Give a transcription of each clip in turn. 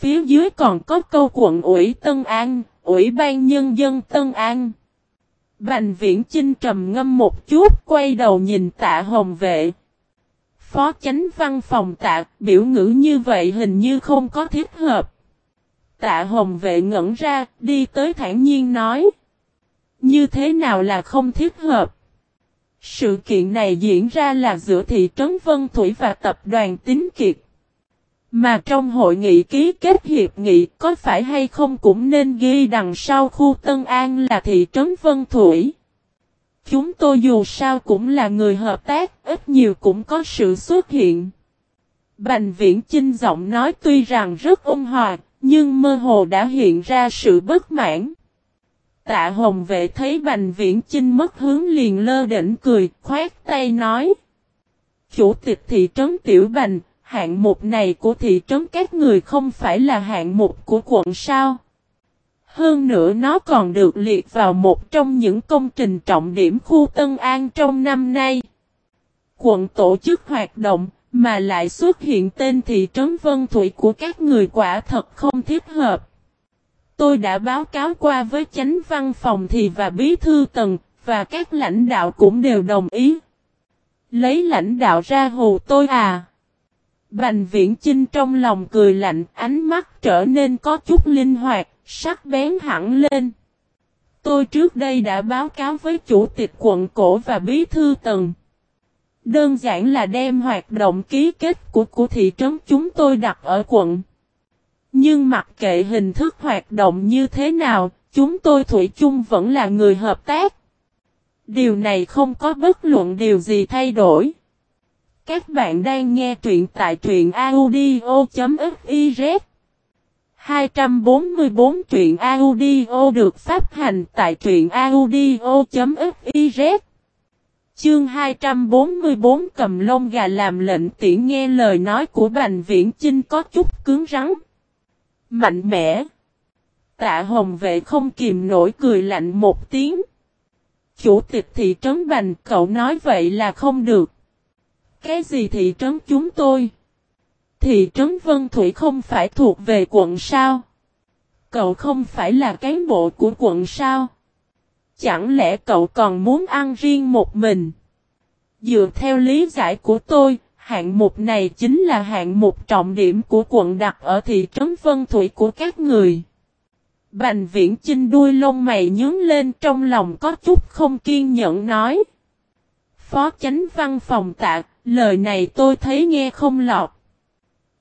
Phía dưới còn có câu quận ủy Tân An, Ủy ban Nhân dân Tân An. Bành viễn Chinh trầm ngâm một chút, quay đầu nhìn tạ hồng vệ. Phó chánh văn phòng tạ, biểu ngữ như vậy hình như không có thiết hợp. Tạ hồng vệ ngẩn ra, đi tới thản nhiên nói. Như thế nào là không thiết hợp? Sự kiện này diễn ra là giữa thị trấn Vân Thủy và tập đoàn Tín Kiệt. Mà trong hội nghị ký kết hiệp nghị có phải hay không cũng nên ghi đằng sau khu Tân An là thị trấn Vân Thủy. Chúng tôi dù sao cũng là người hợp tác, ít nhiều cũng có sự xuất hiện. Bành viễn Chinh giọng nói tuy rằng rất ôn hòa, nhưng mơ hồ đã hiện ra sự bất mãn. Tạ Hồng Vệ thấy Bành Viễn Chinh mất hướng liền lơ đỉnh cười, khoát tay nói. Chủ tịch thị trấn Tiểu Bành, hạng mục này của thị trấn các người không phải là hạng mục của quận sao? Hơn nữa nó còn được liệt vào một trong những công trình trọng điểm khu Tân An trong năm nay. Quận tổ chức hoạt động, mà lại xuất hiện tên thị trấn Vân Thủy của các người quả thật không thiết hợp. Tôi đã báo cáo qua với chánh văn phòng thì và bí thư tầng, và các lãnh đạo cũng đều đồng ý. Lấy lãnh đạo ra hù tôi à. Bành viễn Trinh trong lòng cười lạnh, ánh mắt trở nên có chút linh hoạt, sắc bén hẳn lên. Tôi trước đây đã báo cáo với chủ tịch quận cổ và bí thư tầng. Đơn giản là đem hoạt động ký kết của của thị trấn chúng tôi đặt ở quận. Nhưng mặc kệ hình thức hoạt động như thế nào, chúng tôi Thủy chung vẫn là người hợp tác. Điều này không có bất luận điều gì thay đổi. Các bạn đang nghe truyện tại truyện audio.fiz 244 truyện audio được phát hành tại truyện audio.fiz Chương 244 cầm lông gà làm lệnh tiễn nghe lời nói của Bành Viễn Chinh có chút cứng rắn. Mạnh mẽ. Tạ Hồng Vệ không kìm nổi cười lạnh một tiếng. Chủ tịch thị trấn Bành, cậu nói vậy là không được. Cái gì thị trấn chúng tôi? Thị trấn Vân Thủy không phải thuộc về quận sao? Cậu không phải là cán bộ của quận sao? Chẳng lẽ cậu còn muốn ăn riêng một mình? Dựa theo lý giải của tôi, hạng mục này chính là hạng mục trọng điểm của quận đặt ở thị trấn Vân Thủy của các người. Bành viễn chinh đuôi lông mày nhướng lên trong lòng có chút không kiên nhẫn nói. Phó chánh văn phòng tạc lời này tôi thấy nghe không lọt.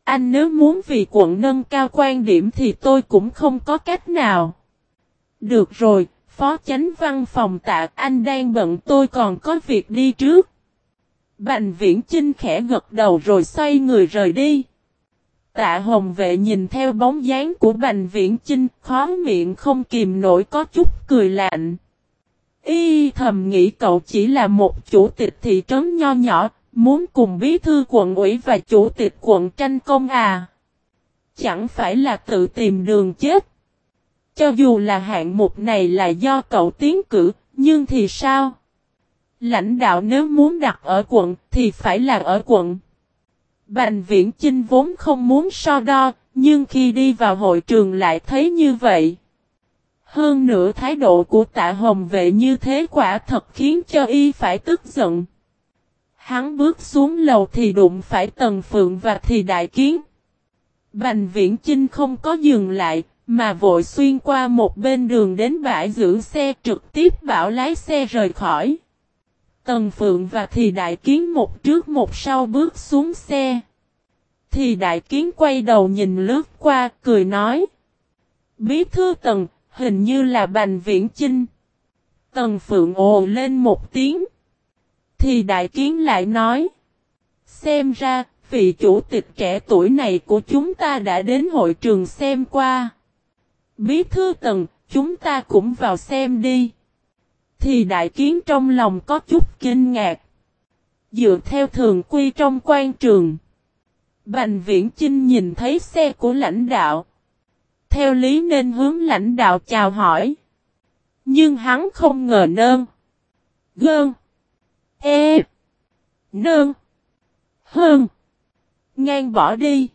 Anh nếu muốn vì quận nâng cao quan điểm thì tôi cũng không có cách nào. Được rồi, phó chánh văn phòng tạ anh đang bận tôi còn có việc đi trước. Bành viễn Trinh khẽ gật đầu rồi xoay người rời đi. Tạ hồng vệ nhìn theo bóng dáng của bành viễn Trinh khó miệng không kìm nổi có chút cười lạnh. Y thầm nghĩ cậu chỉ là một chủ tịch thị trấn nho nhỏ, muốn cùng bí thư quận ủy và chủ tịch quận tranh công à. Chẳng phải là tự tìm đường chết. Cho dù là hạng mục này là do cậu tiến cử, nhưng thì sao? Lãnh đạo nếu muốn đặt ở quận thì phải là ở quận. Bành viễn Chinh vốn không muốn so đo, nhưng khi đi vào hội trường lại thấy như vậy. Hơn nữa thái độ của tạ hồng vệ như thế quả thật khiến cho y phải tức giận. Hắn bước xuống lầu thì đụng phải Tần Phượng và thì đại kiến. Bành viễn Chinh không có dừng lại, mà vội xuyên qua một bên đường đến bãi giữ xe trực tiếp bảo lái xe rời khỏi. Tần Phượng và thì đại kiến một trước một sau bước xuống xe. Thì đại kiến quay đầu nhìn lướt qua, cười nói. Bí thư tần, hình như là bành viễn chinh. Tần Phượng ồ lên một tiếng. Thì đại kiến lại nói. Xem ra, vị chủ tịch trẻ tuổi này của chúng ta đã đến hội trường xem qua. Bí thư tần, chúng ta cũng vào xem đi. Thì đại kiến trong lòng có chút kinh ngạc. Dựa theo thường quy trong quan trường. Bành viễn Chinh nhìn thấy xe của lãnh đạo. Theo lý nên hướng lãnh đạo chào hỏi. Nhưng hắn không ngờ nơn. Gơn. E. Nơn. Hơn. Ngang bỏ đi.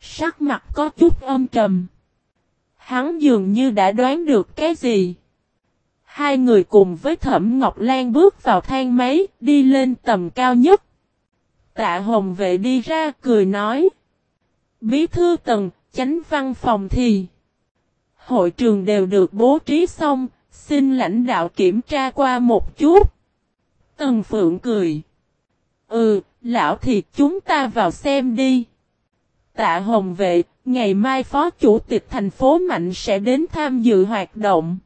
Sắc mặt có chút âm trầm. Hắn dường như đã đoán được cái gì. Hai người cùng với Thẩm Ngọc Lan bước vào thang máy, đi lên tầm cao nhất. Tạ Hồng Vệ đi ra cười nói. Bí thư tầng, chánh văn phòng thì. Hội trường đều được bố trí xong, xin lãnh đạo kiểm tra qua một chút. Tần Phượng cười. Ừ, lão thì chúng ta vào xem đi. Tạ Hồng Vệ, ngày mai Phó Chủ tịch thành phố Mạnh sẽ đến tham dự hoạt động.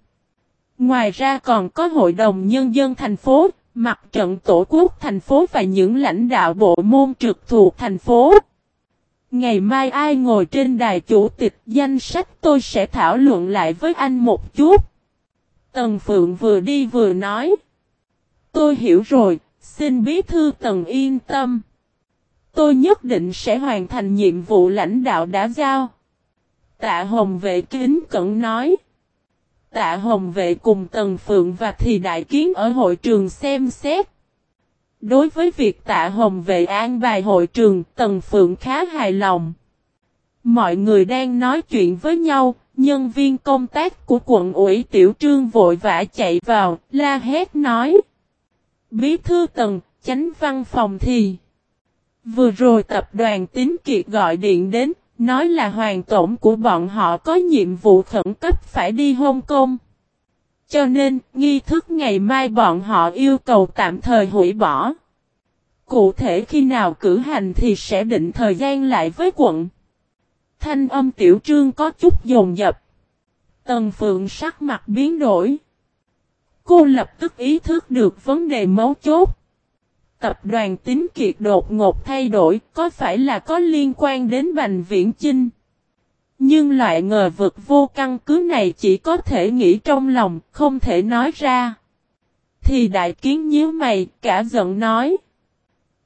Ngoài ra còn có Hội đồng Nhân dân thành phố, mặt trận Tổ quốc thành phố và những lãnh đạo bộ môn trực thuộc thành phố. Ngày mai ai ngồi trên đài chủ tịch danh sách tôi sẽ thảo luận lại với anh một chút. Tần Phượng vừa đi vừa nói. Tôi hiểu rồi, xin bí thư Tần yên tâm. Tôi nhất định sẽ hoàn thành nhiệm vụ lãnh đạo đã giao. Tạ Hồng Vệ kính cẩn nói. Tạ Hồng Vệ cùng Tần Phượng và Thì Đại Kiến ở hội trường xem xét. Đối với việc Tạ Hồng Vệ an bài hội trường, Tần Phượng khá hài lòng. Mọi người đang nói chuyện với nhau, nhân viên công tác của quận ủy Tiểu Trương vội vã chạy vào, la hét nói. Bí thư Tần, chánh văn phòng thì... Vừa rồi tập đoàn Tín Kiệt gọi điện đến, nói là hoàng tổng của bọn họ có nhiệm vụ khẩn cấp phải đi Hong Kong. Cho nên, nghi thức ngày mai bọn họ yêu cầu tạm thời hủy bỏ. Cụ thể khi nào cử hành thì sẽ định thời gian lại với quận. Thanh âm tiểu trương có chút dồn dập. Tần Phượng sắc mặt biến đổi. Cô lập tức ý thức được vấn đề mấu chốt. Tập đoàn Tín Kiệt đột ngột thay đổi có phải là có liên quan đến Bành Viễn Chinh? Nhưng loại ngờ vực vô căn cứ này chỉ có thể nghĩ trong lòng, không thể nói ra. Thì đại kiến nhíu mày, cả giận nói.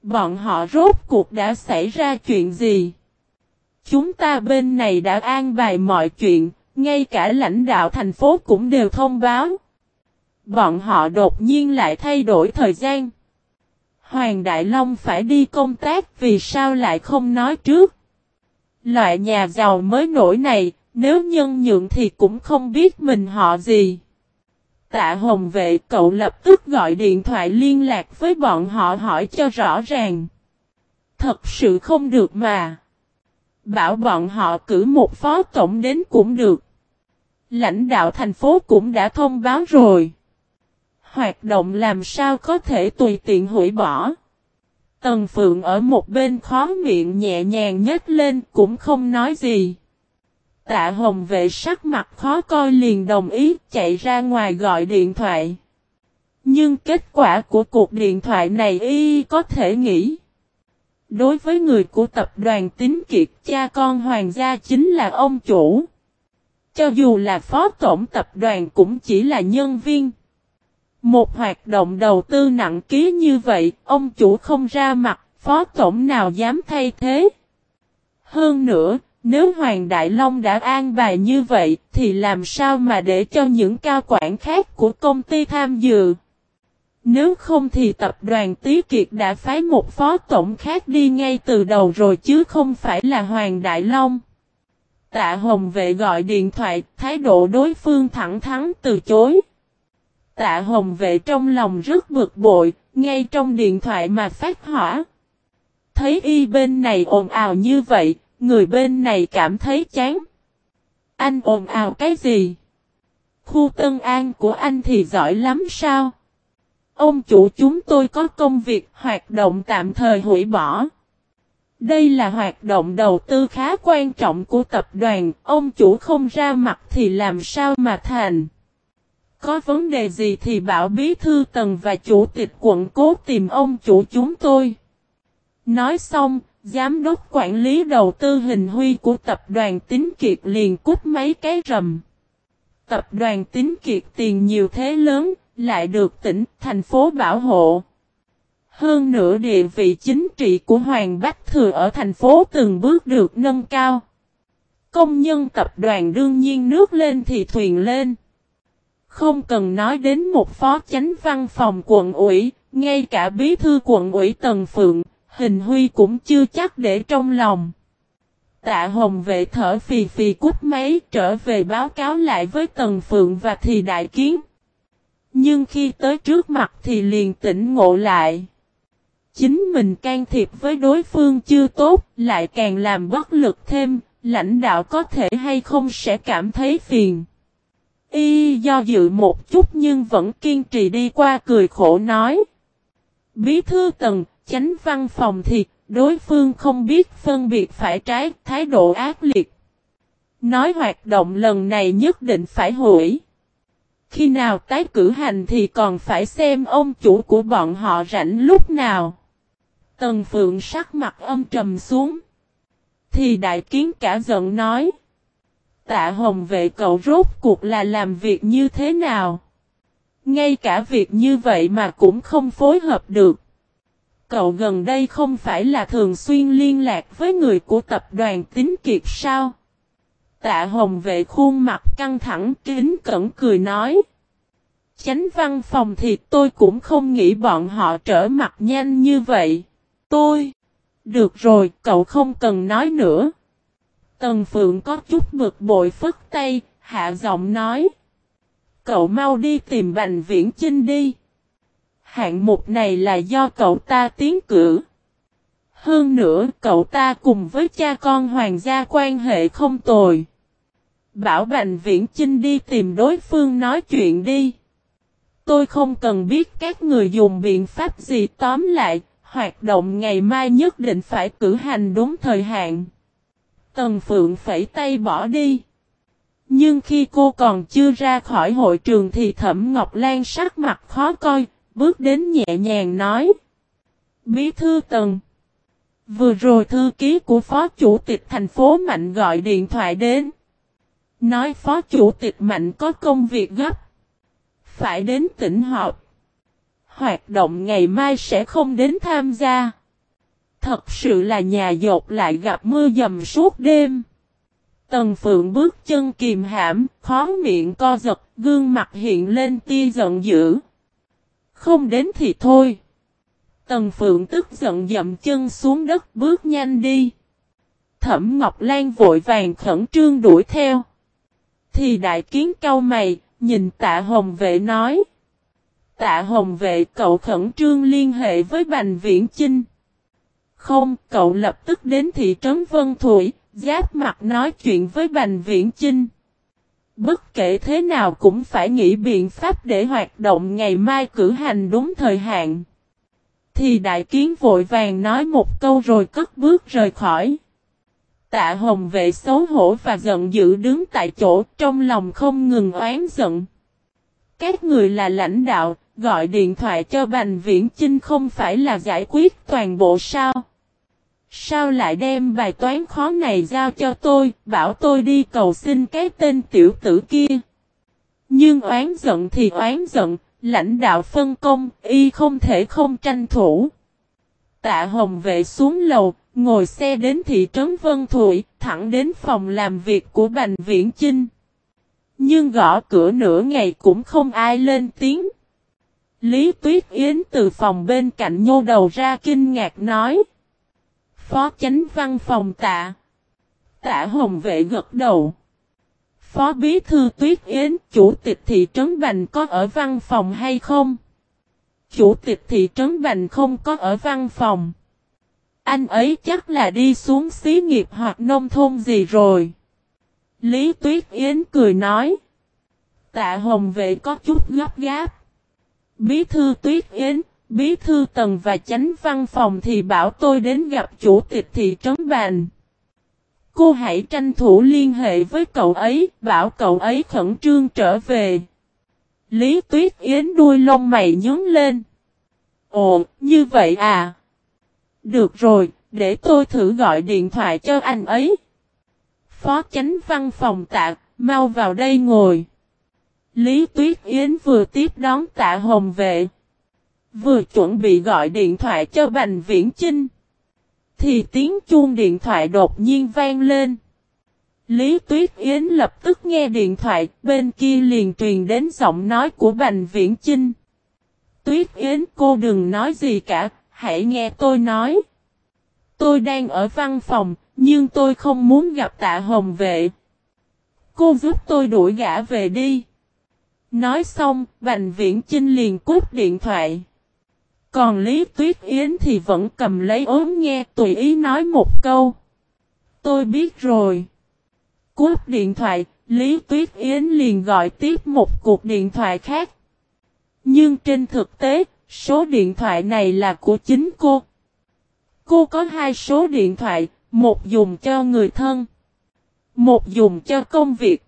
Bọn họ rốt cuộc đã xảy ra chuyện gì? Chúng ta bên này đã an bài mọi chuyện, ngay cả lãnh đạo thành phố cũng đều thông báo. Bọn họ đột nhiên lại thay đổi thời gian. Hoàng Đại Long phải đi công tác vì sao lại không nói trước. Loại nhà giàu mới nổi này, nếu nhân nhượng thì cũng không biết mình họ gì. Tạ Hồng Vệ cậu lập tức gọi điện thoại liên lạc với bọn họ hỏi cho rõ ràng. Thật sự không được mà. Bảo bọn họ cử một phó tổng đến cũng được. Lãnh đạo thành phố cũng đã thông báo rồi. Hoạt động làm sao có thể tùy tiện hủy bỏ. Tần Phượng ở một bên khó miệng nhẹ nhàng nhếch lên, cũng không nói gì. Tạ Hồng vệ sắc mặt khó coi liền đồng ý, chạy ra ngoài gọi điện thoại. Nhưng kết quả của cuộc điện thoại này y có thể nghĩ. Đối với người của tập đoàn tín kiệt, cha con hoàng gia chính là ông chủ. Cho dù là phó tổng tập đoàn cũng chỉ là nhân viên. Một hoạt động đầu tư nặng ký như vậy, ông chủ không ra mặt, phó tổng nào dám thay thế. Hơn nữa, nếu Hoàng Đại Long đã an bài như vậy, thì làm sao mà để cho những cao quản khác của công ty tham dự? Nếu không thì tập đoàn Tý Kiệt đã phái một phó tổng khác đi ngay từ đầu rồi chứ không phải là Hoàng Đại Long. Tạ Hồng Vệ gọi điện thoại, thái độ đối phương thẳng thắn từ chối. Tạ Hồng Vệ trong lòng rất bực bội, ngay trong điện thoại mà phát hỏa. Thấy y bên này ồn ào như vậy, người bên này cảm thấy chán. Anh ồn ào cái gì? Khu Tân An của anh thì giỏi lắm sao? Ông chủ chúng tôi có công việc hoạt động tạm thời hủy bỏ. Đây là hoạt động đầu tư khá quan trọng của tập đoàn, ông chủ không ra mặt thì làm sao mà thành. Có vấn đề gì thì bảo bí thư tầng và chủ tịch quận cố tìm ông chủ chúng tôi. Nói xong, giám đốc quản lý đầu tư hình huy của tập đoàn Tín Kiệt liền cút mấy cái rầm. Tập đoàn Tín Kiệt tiền nhiều thế lớn, lại được tỉnh, thành phố bảo hộ. Hơn nữa địa vị chính trị của Hoàng Bách Thừa ở thành phố từng bước được nâng cao. Công nhân tập đoàn đương nhiên nước lên thì thuyền lên. Không cần nói đến một phó chánh văn phòng quận ủy, ngay cả bí thư quận ủy Tần Phượng, hình huy cũng chưa chắc để trong lòng. Tạ Hồng vệ thở phì phì cút máy trở về báo cáo lại với Tần Phượng và thì đại kiến. Nhưng khi tới trước mặt thì liền tỉnh ngộ lại. Chính mình can thiệp với đối phương chưa tốt, lại càng làm bất lực thêm, lãnh đạo có thể hay không sẽ cảm thấy phiền. Y do dự một chút nhưng vẫn kiên trì đi qua cười khổ nói. Bí thư tần, chánh văn phòng thì đối phương không biết phân biệt phải trái, thái độ ác liệt. Nói hoạt động lần này nhất định phải hủy. Khi nào tái cử hành thì còn phải xem ông chủ của bọn họ rảnh lúc nào. Tần Phượng sắc mặt âm trầm xuống. Thì đại kiến cả giận nói. Tạ Hồng vệ cậu rốt cuộc là làm việc như thế nào? Ngay cả việc như vậy mà cũng không phối hợp được. Cậu gần đây không phải là thường xuyên liên lạc với người của tập đoàn Tín Kiệt sao? Tạ Hồng vệ khuôn mặt căng thẳng kính cẩn cười nói. Chánh văn phòng thì tôi cũng không nghĩ bọn họ trở mặt nhanh như vậy. Tôi. Được rồi, cậu không cần nói nữa. Tần Phượng có chút bực bội phất tay, hạ giọng nói. Cậu mau đi tìm Bành Viễn Chinh đi. Hạng mục này là do cậu ta tiến cử. Hơn nữa, cậu ta cùng với cha con hoàng gia quan hệ không tồi. Bảo Bành Viễn Chinh đi tìm đối phương nói chuyện đi. Tôi không cần biết các người dùng biện pháp gì tóm lại, hoạt động ngày mai nhất định phải cử hành đúng thời hạn. Tần Phượng phẩy tay bỏ đi. Nhưng khi cô còn chưa ra khỏi hội trường thì Thẩm Ngọc Lan sắc mặt khó coi, bước đến nhẹ nhàng nói. Bí thư Tần. Vừa rồi thư ký của Phó Chủ tịch thành phố Mạnh gọi điện thoại đến. Nói Phó Chủ tịch Mạnh có công việc gấp. Phải đến tỉnh họp. Hoạt động ngày mai sẽ không đến tham gia. Thật sự là nhà dột lại gặp mưa dầm suốt đêm. Tần Phượng bước chân kìm hãm, khó miệng co giật, gương mặt hiện lên tia giận dữ. Không đến thì thôi. Tần Phượng tức giận dậm chân xuống đất bước nhanh đi. Thẩm Ngọc Lan vội vàng khẩn trương đuổi theo. Thì đại kiến cau mày, nhìn tạ hồng vệ nói. Tạ hồng vệ cậu khẩn trương liên hệ với Bành Viễn Chinh. Không, cậu lập tức đến thị trấn Vân Thủy, giáp mặt nói chuyện với Bành Viễn Chinh. Bất kể thế nào cũng phải nghĩ biện pháp để hoạt động ngày mai cử hành đúng thời hạn. Thì đại kiến vội vàng nói một câu rồi cất bước rời khỏi. Tạ hồng vệ xấu hổ và giận dữ đứng tại chỗ trong lòng không ngừng oán giận. Các người là lãnh đạo, gọi điện thoại cho Bành Viễn Chinh không phải là giải quyết toàn bộ sao? Sao lại đem bài toán khó này giao cho tôi, bảo tôi đi cầu xin cái tên tiểu tử kia? Nhưng oán giận thì oán giận, lãnh đạo phân công, y không thể không tranh thủ. Tạ Hồng vệ xuống lầu, ngồi xe đến thị trấn Vân Thụy, thẳng đến phòng làm việc của Bành Viễn Chinh. Nhưng gõ cửa nửa ngày cũng không ai lên tiếng. Lý Tuyết Yến từ phòng bên cạnh nhô đầu ra kinh ngạc nói. Phó chánh văn phòng tạ. Tạ Hồng Vệ gật đầu. Phó Bí Thư Tuyết Yến, Chủ tịch thị trấn Bành có ở văn phòng hay không? Chủ tịch thị trấn Bành không có ở văn phòng. Anh ấy chắc là đi xuống xí nghiệp hoặc nông thôn gì rồi. Lý Tuyết Yến cười nói. Tạ Hồng Vệ có chút gấp gáp. Bí thư Tuyết Yến, Bí thư Tần và chánh văn phòng thì bảo tôi đến gặp chủ tịch thị trấn bàn. Cô hãy tranh thủ liên hệ với cậu ấy, bảo cậu ấy khẩn trương trở về. Lý Tuyết Yến đuôi lông mày nhướng lên. Ồ, như vậy à? Được rồi, để tôi thử gọi điện thoại cho anh ấy. Phó chánh văn phòng tạ, mau vào đây ngồi. Lý Tuyết Yến vừa tiếp đón tạ hồng vệ. Vừa chuẩn bị gọi điện thoại cho Bành Viễn Chinh. Thì tiếng chuông điện thoại đột nhiên vang lên. Lý Tuyết Yến lập tức nghe điện thoại, bên kia liền truyền đến giọng nói của Bành Viễn Chinh. Tuyết Yến cô đừng nói gì cả, hãy nghe tôi nói. Tôi đang ở văn phòng, Nhưng tôi không muốn gặp tạ hồng vệ. Cô giúp tôi đuổi gã về đi. Nói xong, Bành Viễn Chinh liền cúp điện thoại. Còn Lý Tuyết Yến thì vẫn cầm lấy ốm nghe tùy ý nói một câu. Tôi biết rồi. Cúp điện thoại, Lý Tuyết Yến liền gọi tiếp một cuộc điện thoại khác. Nhưng trên thực tế, số điện thoại này là của chính cô. Cô có hai số điện thoại, một dùng cho người thân, một dùng cho công việc.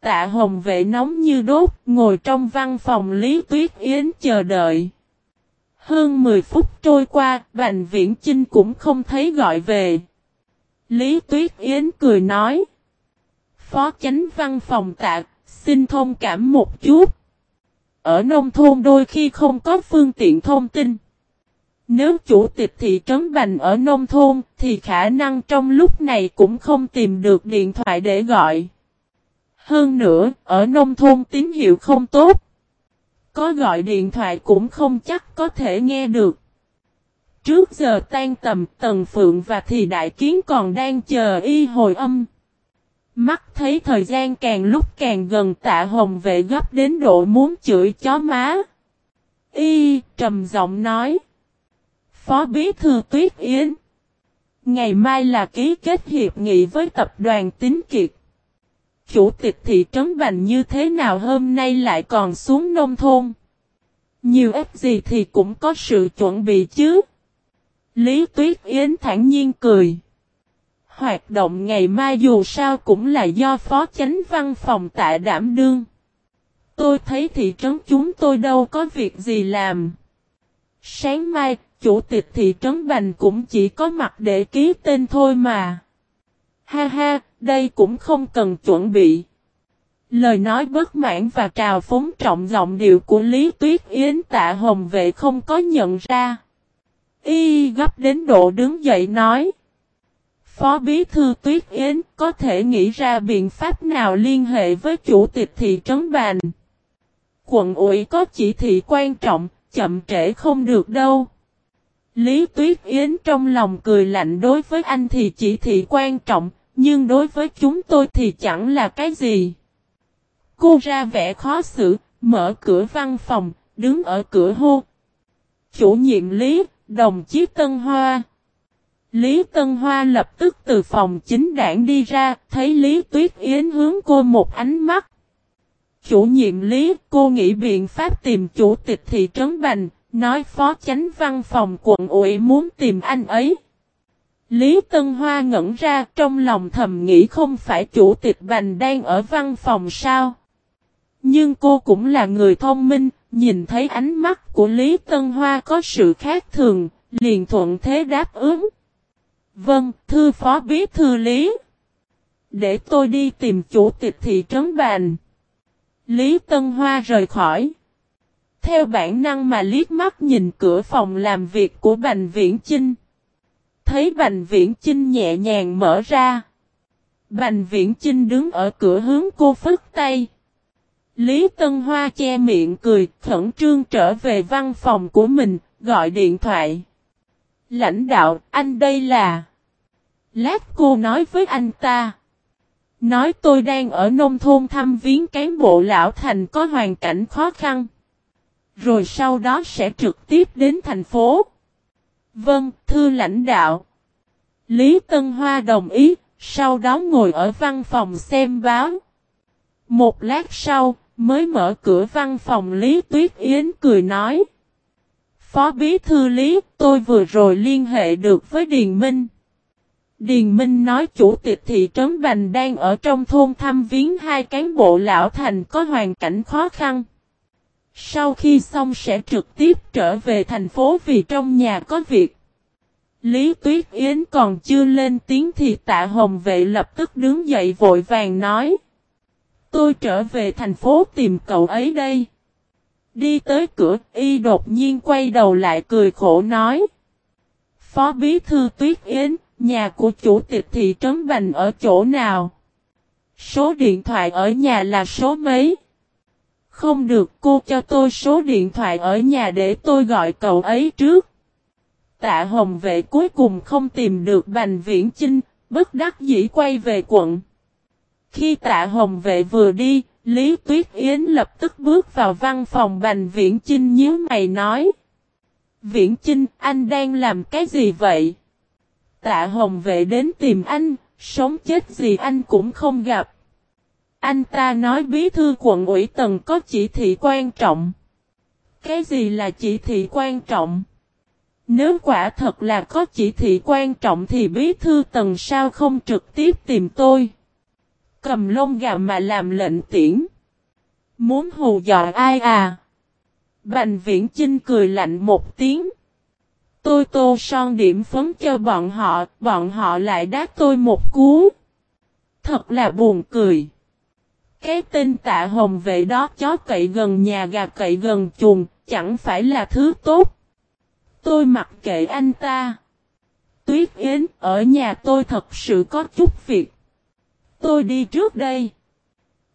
Tạ Hồng vệ nóng như đốt, ngồi trong văn phòng Lý Tuyết Yến chờ đợi. Hơn 10 phút trôi qua, Bành Viễn Chinh cũng không thấy gọi về. Lý Tuyết Yến cười nói. Phó chánh văn phòng tạ, xin thông cảm một chút. Ở nông thôn đôi khi không có phương tiện thông tin. Nếu chủ tịch thị trấn Bành ở nông thôn thì khả năng trong lúc này cũng không tìm được điện thoại để gọi. Hơn nữa, ở nông thôn tín hiệu không tốt. Có gọi điện thoại cũng không chắc có thể nghe được. Trước giờ tan tầm, Tần Phượng và thì đại kiến còn đang chờ y hồi âm. Mắt thấy thời gian càng lúc càng gần, tạ hồng vệ gấp đến độ muốn chửi chó má. Y trầm giọng nói. Phó Bí Thư Tuyết Yến. Ngày mai là ký kết hiệp nghị với tập đoàn Tín Kiệt. Chủ tịch thị trấn Bành như thế nào hôm nay lại còn xuống nông thôn? Nhiều ít gì thì cũng có sự chuẩn bị chứ. Lý Tuyết Yến thản nhiên cười. Hoạt động ngày mai dù sao cũng là do phó chánh văn phòng tạ đảm đương. Tôi thấy thị trấn chúng tôi đâu có việc gì làm. Sáng mai, chủ tịch thị trấn Bành cũng chỉ có mặt để ký tên thôi mà. Ha ha, đây cũng không cần chuẩn bị. Lời nói bất mãn và trào phúng trọng giọng điệu của Lý Tuyết Yến tạ hồng vệ không có nhận ra. Y gấp đến độ đứng dậy nói. Phó Bí Thư Tuyết Yến có thể nghĩ ra biện pháp nào liên hệ với chủ tịch thị trấn Bàn? Quận ủy có chỉ thị quan trọng, chậm trễ không được đâu. Lý Tuyết Yến trong lòng cười lạnh đối với anh thì chỉ thị quan trọng, nhưng đối với chúng tôi thì chẳng là cái gì. Cô ra vẻ khó xử, mở cửa văn phòng, đứng ở cửa hô. Chủ nhiệm Lý, đồng chí Tân Hoa. Lý Tân Hoa lập tức từ phòng chính đảng đi ra, thấy Lý Tuyết Yến hướng cô một ánh mắt. Chủ nhiệm Lý, cô nghĩ biện pháp tìm chủ tịch thị trấn Bành, nói phó chánh văn phòng quận ủy muốn tìm anh ấy. Lý Tân Hoa ngẩn ra trong lòng thầm nghĩ không phải chủ tịch Bành đang ở văn phòng sao. Nhưng cô cũng là người thông minh, nhìn thấy ánh mắt của Lý Tân Hoa có sự khác thường, liền thuận thế đáp ứng. Vâng, thư phó bí thư Lý. Để tôi đi tìm chủ tịch thị trấn Bành. Lý Tân Hoa rời khỏi. Theo bản năng mà liếc mắt nhìn cửa phòng làm việc của Bành Viễn Chinh. Thấy Bành Viễn Chinh nhẹ nhàng mở ra. Bành Viễn Chinh đứng ở cửa hướng cô phức tay. Lý Tân Hoa che miệng cười, khẩn trương trở về văn phòng của mình, gọi điện thoại. Lãnh đạo, anh đây là... Lát cô nói với anh ta. Nói tôi đang ở nông thôn thăm viếng cán bộ lão thành có hoàn cảnh khó khăn. Rồi sau đó sẽ trực tiếp đến thành phố. Vâng, thưa lãnh đạo. Lý Tân Hoa đồng ý, sau đó ngồi ở văn phòng xem báo. Một lát sau, mới mở cửa văn phòng Lý Tuyết Yến cười nói. Phó Bí Thư Lý, tôi vừa rồi liên hệ được với Điền Minh. Điền Minh nói chủ tịch thị trấn Bành đang ở trong thôn thăm viếng hai cán bộ lão thành có hoàn cảnh khó khăn. Sau khi xong sẽ trực tiếp trở về thành phố vì trong nhà có việc. Lý Tuyết Yến còn chưa lên tiếng thì tạ hồng vệ lập tức đứng dậy vội vàng nói. Tôi trở về thành phố tìm cậu ấy đây. Đi tới cửa, y đột nhiên quay đầu lại cười khổ nói. Phó Bí Thư Tuyết Yến, nhà của chủ tịch thị trấn Bành ở chỗ nào? Số điện thoại ở nhà là số mấy? Không được cô cho tôi số điện thoại ở nhà để tôi gọi cậu ấy trước. Tạ Hồng Vệ cuối cùng không tìm được Bành Viễn Chinh, Bất đắc dĩ quay về quận. Khi tạ hồng vệ vừa đi, Lý Tuyết Yến lập tức bước vào văn phòng Bành Viễn Chinh nhíu mày nói. Viễn Chinh, anh đang làm cái gì vậy? Tạ Hồng vệ đến tìm anh, sống chết gì anh cũng không gặp. Anh ta nói bí thư quận ủy tầng có chỉ thị quan trọng. Cái gì là chỉ thị quan trọng? Nếu quả thật là có chỉ thị quan trọng thì bí thư tầng sao không trực tiếp tìm tôi. Cầm lông gà mà làm lệnh tiễn. Muốn hù dọa ai à? Bành viễn Trinh cười lạnh một tiếng. Tôi tô son điểm phấn cho bọn họ, bọn họ lại đá tôi một cú. Thật là buồn cười. Cái tên tạ hồng vệ đó chó cậy gần nhà gà cậy gần chuồng, chẳng phải là thứ tốt. Tôi mặc kệ anh ta. Tuyết Yến, ở nhà tôi thật sự có chút việc. Tôi đi trước đây.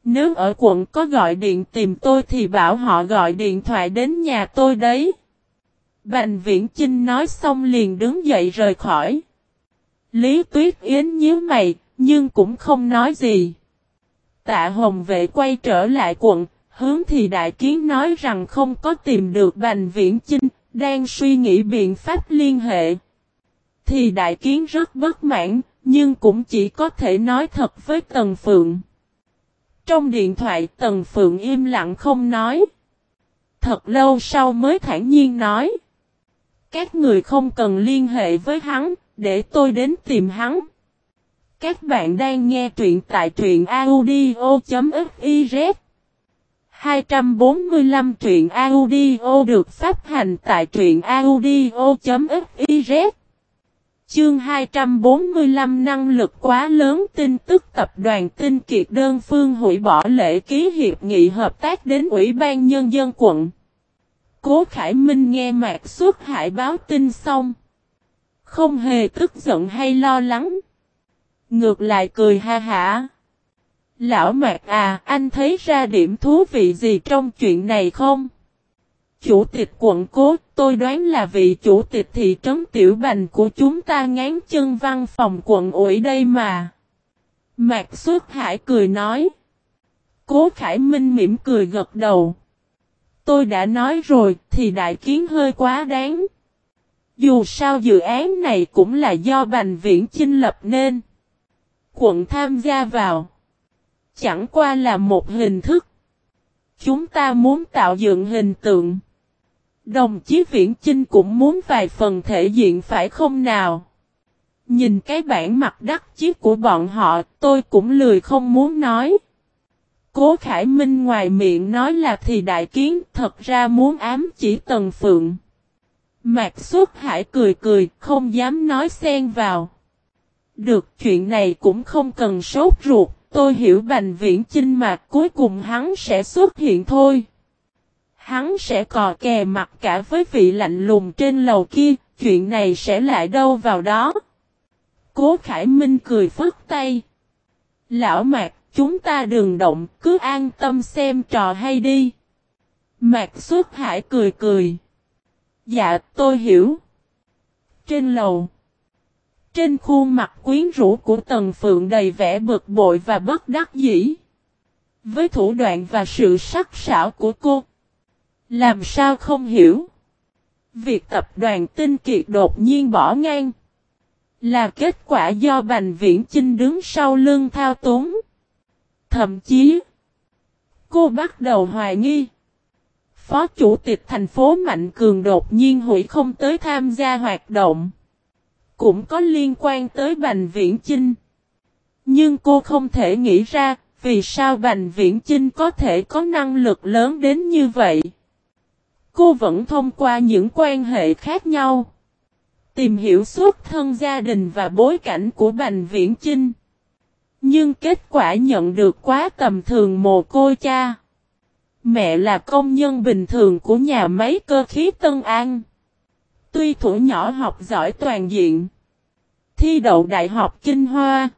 Nếu ở quận có gọi điện tìm tôi thì bảo họ gọi điện thoại đến nhà tôi đấy. Bành viễn Chinh nói xong liền đứng dậy rời khỏi. Lý Tuyết Yến nhíu mày, nhưng cũng không nói gì. Tạ Hồng Vệ quay trở lại quận, hướng thì đại kiến nói rằng không có tìm được Bành Viễn Chinh, đang suy nghĩ biện pháp liên hệ. Thì đại kiến rất bất mãn, nhưng cũng chỉ có thể nói thật với Tần Phượng. Trong điện thoại Tần Phượng im lặng không nói. Thật lâu sau mới thản nhiên nói. Các người không cần liên hệ với hắn, để tôi đến tìm hắn. Các bạn đang nghe truyện tại truyện audio.fiz 245 truyện audio được phát hành tại truyện audio.fiz Chương 245 năng lực quá lớn tin tức tập đoàn tinh kiệt đơn phương hủy bỏ lễ ký hiệp nghị hợp tác đến Ủy ban Nhân dân quận. Cố Khải Minh nghe Mạc Xuất Hải báo tin xong. Không hề tức giận hay lo lắng. Ngược lại cười ha hả. Lão Mạc à, anh thấy ra điểm thú vị gì trong chuyện này không? Chủ tịch quận cố, tôi đoán là vị chủ tịch thị trấn Tiểu Bành của chúng ta ngán chân văn phòng quận ủi đây mà. Mạc Xuất Hải cười nói. Cố Khải Minh mỉm cười gật đầu. Tôi đã nói rồi thì đại kiến hơi quá đáng. Dù sao dự án này cũng là do Bành Viễn Chinh lập nên. Quận tham gia vào. Chẳng qua là một hình thức. Chúng ta muốn tạo dựng hình tượng. Đồng chí Viễn Chinh cũng muốn vài phần thể diện phải không nào? Nhìn cái bản mặt đắc chí của bọn họ, tôi cũng lười không muốn nói. Cố Khải Minh ngoài miệng nói là thì đại kiến, thật ra muốn ám chỉ Tần Phượng. Mạc Xuất Hải cười cười, không dám nói xen vào. Được chuyện này cũng không cần sốt ruột, tôi hiểu Bành Viễn Chinh mà cuối cùng hắn sẽ xuất hiện thôi. Hắn sẽ cò kè mặt cả với vị lạnh lùng trên lầu kia, chuyện này sẽ lại đâu vào đó. Cố Khải Minh cười phức tay. Lão Mạc, chúng ta đừng động, cứ an tâm xem trò hay đi. Mạc Xuất Hải cười cười. Dạ, tôi hiểu. Trên lầu. Trên khuôn mặt quyến rũ của Tần Phượng đầy vẻ bực bội và bất đắc dĩ. Với thủ đoạn và sự sắc sảo của cô. Làm sao không hiểu? Việc tập đoàn tinh kiệt đột nhiên bỏ ngang. Là kết quả do Bành Viễn Chinh đứng sau lưng thao túng. Thậm chí, cô bắt đầu hoài nghi. Phó chủ tịch thành phố Mạnh Cường đột nhiên hủy không tới tham gia hoạt động. Cũng có liên quan tới Bành Viễn Chinh. Nhưng cô không thể nghĩ ra vì sao Bành Viễn Chinh có thể có năng lực lớn đến như vậy. Cô vẫn thông qua những quan hệ khác nhau. Tìm hiểu suốt thân gia đình và bối cảnh của Bành Viễn Chinh. Nhưng kết quả nhận được quá tầm thường mồ côi cha. Mẹ là công nhân bình thường của nhà máy cơ khí Tân An. Tuy thủ nhỏ học giỏi toàn diện. Thi đậu Đại học Kinh Hoa.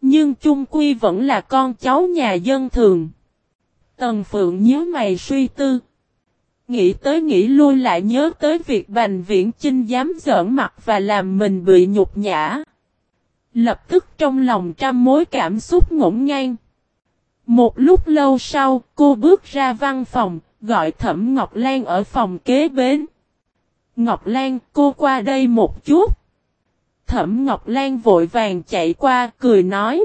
Nhưng chung quy vẫn là con cháu nhà dân thường. Tần Phượng nhớ mày suy tư. Nghĩ tới nghĩ lui lại nhớ tới việc Bành Viễn Chinh dám giỡn mặt và làm mình bị nhục nhã. Lập tức trong lòng trăm mối cảm xúc ngổn ngang. Một lúc lâu sau, cô bước ra văn phòng, gọi Thẩm Ngọc Lan ở phòng kế bên. Ngọc Lan, cô qua đây một chút. Thẩm Ngọc Lan vội vàng chạy qua, cười nói.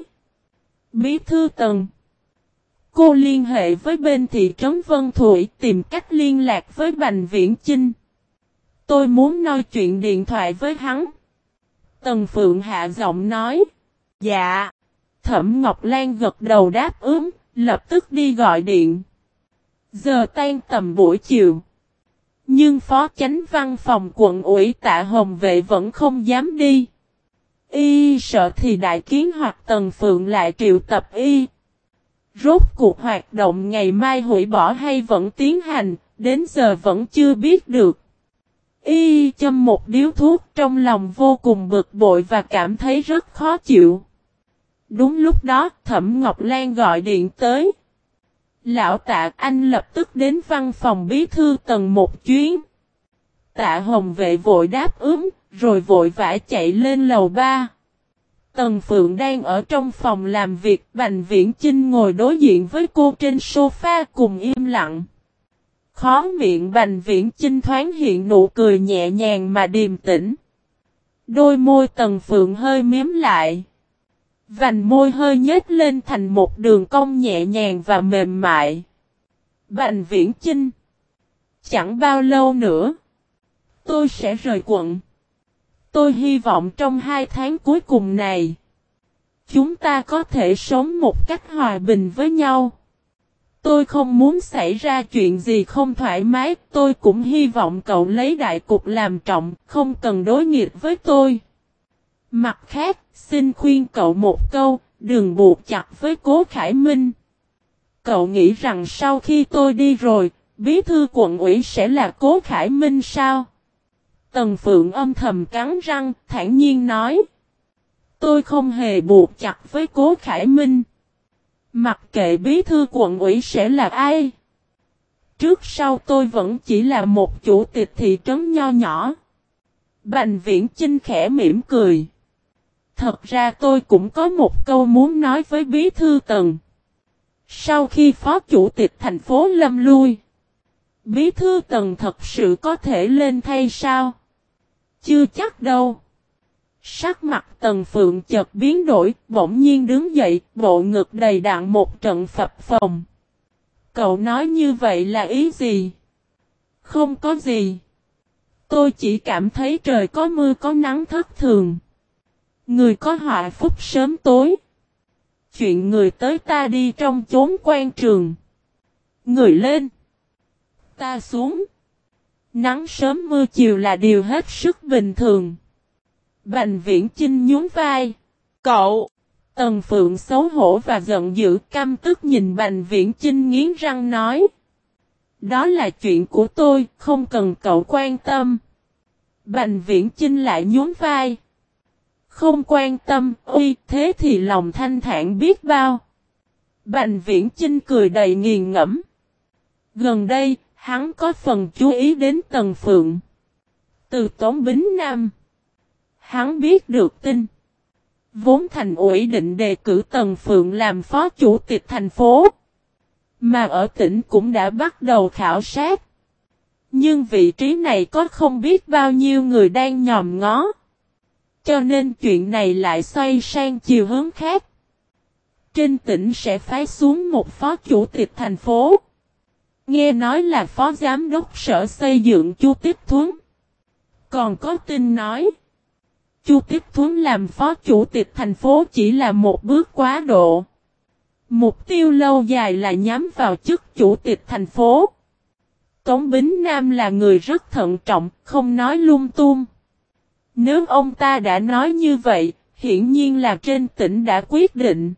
Bí thư tần. Cô liên hệ với bên thị trấn Vân Thủy tìm cách liên lạc với Bành Viễn Chinh. Tôi muốn nói chuyện điện thoại với hắn. Tần Phượng hạ giọng nói. Dạ. Thẩm Ngọc Lan gật đầu đáp ứng, lập tức đi gọi điện. Giờ tan tầm buổi chiều. Nhưng phó chánh văn phòng quận ủy tạ Hồng Vệ vẫn không dám đi. Y sợ thì đại kiến hoặc tần phượng lại triệu tập y. Rốt cuộc hoạt động ngày mai hủy bỏ hay vẫn tiến hành, đến giờ vẫn chưa biết được. Y châm một điếu thuốc trong lòng vô cùng bực bội và cảm thấy rất khó chịu. Đúng lúc đó Thẩm Ngọc Lan gọi điện tới. Lão tạ anh lập tức đến văn phòng bí thư tầng một chuyến. Tạ Hồng vệ vội đáp ứng, rồi vội vã chạy lên lầu ba. Tần Phượng đang ở trong phòng làm việc, Bành Viễn Chinh ngồi đối diện với cô trên sofa cùng im lặng. Khó miệng Bành Viễn Chinh thoáng hiện nụ cười nhẹ nhàng mà điềm tĩnh. Đôi môi Tần Phượng hơi miếm lại. Vành môi hơi nhếch lên thành một đường cong nhẹ nhàng và mềm mại. Bành Viễn Chinh. Chẳng bao lâu nữa. Tôi sẽ rời quận. Tôi hy vọng trong hai tháng cuối cùng này, chúng ta có thể sống một cách hòa bình với nhau. Tôi không muốn xảy ra chuyện gì không thoải mái, tôi cũng hy vọng cậu lấy đại cục làm trọng, không cần đối nghịch với tôi. Mặt khác, xin khuyên cậu một câu, đừng buộc chặt với Cố Khải Minh. Cậu nghĩ rằng sau khi tôi đi rồi, bí thư quận ủy sẽ là Cố Khải Minh sao? Tần Phượng âm thầm cắn răng, thản nhiên nói. Tôi không hề buộc chặt với Cố Khải Minh. Mặc kệ bí thư quận ủy sẽ là ai. Trước sau tôi vẫn chỉ là một chủ tịch thị trấn nho nhỏ. Bành viễn Trinh khẽ mỉm cười. Thật ra tôi cũng có một câu muốn nói với bí thư tần. Sau khi phó chủ tịch thành phố lâm lui. Bí thư tần thật sự có thể lên thay sao? Chưa chắc đâu. Sắc mặt tần phượng chợt biến đổi, bỗng nhiên đứng dậy, bộ ngực đầy đạn một trận phập phồng. Cậu nói như vậy là ý gì? Không có gì. Tôi chỉ cảm thấy trời có mưa có nắng thất thường. Người có họa phúc sớm tối. Chuyện người tới ta đi trong chốn quan trường. Người lên. Ta xuống. Nắng sớm mưa chiều là điều hết sức bình thường. Bành viễn chinh nhún vai. Cậu! Tần Phượng xấu hổ và giận dữ căm tức nhìn Bành Viễn Chinh nghiến răng nói. Đó là chuyện của tôi, không cần cậu quan tâm. Bành Viễn Chinh lại nhún vai. Không quan tâm, uy thế thì lòng thanh thản biết bao. Bành Viễn Chinh cười đầy nghiền ngẫm. Gần đây, hắn có phần chú ý đến Tần Phượng. Từ Tống Bính Nam. Hắn biết được tin. Vốn thành ủy định đề cử Tần Phượng làm phó chủ tịch thành phố. Mà ở tỉnh cũng đã bắt đầu khảo sát. Nhưng vị trí này có không biết bao nhiêu người đang nhòm ngó. Cho nên chuyện này lại xoay sang chiều hướng khác. Trên tỉnh sẽ phái xuống một phó chủ tịch thành phố. Nghe nói là phó giám đốc sở xây dựng Chu Tiếp Thuấn. Còn có tin nói. Chu Tiếp Thuấn làm phó chủ tịch thành phố chỉ là một bước quá độ. Mục tiêu lâu dài là nhắm vào chức chủ tịch thành phố. Tống Bính Nam là người rất thận trọng, không nói lung tung. Nếu ông ta đã nói như vậy, hiển nhiên là trên tỉnh đã quyết định.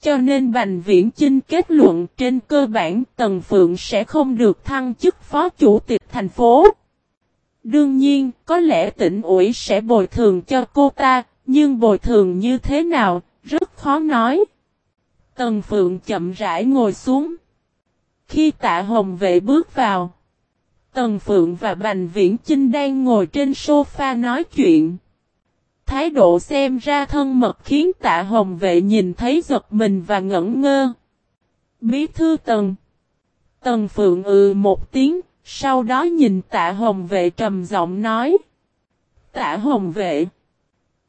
Cho nên Bành Viễn Chinh kết luận trên cơ bản Tần Phượng sẽ không được thăng chức phó chủ tịch thành phố. Đương nhiên, có lẽ tỉnh ủy sẽ bồi thường cho cô ta, nhưng bồi thường như thế nào, rất khó nói. Tần Phượng chậm rãi ngồi xuống. Khi tạ hồng vệ bước vào, Tần Phượng và Bành Viễn Chinh đang ngồi trên sofa nói chuyện. Thái độ xem ra thân mật khiến tạ hồng vệ nhìn thấy giật mình và ngẩn ngơ. Bí thư tần. Tần phượng ừ một tiếng, sau đó nhìn tạ hồng vệ trầm giọng nói. Tạ hồng vệ.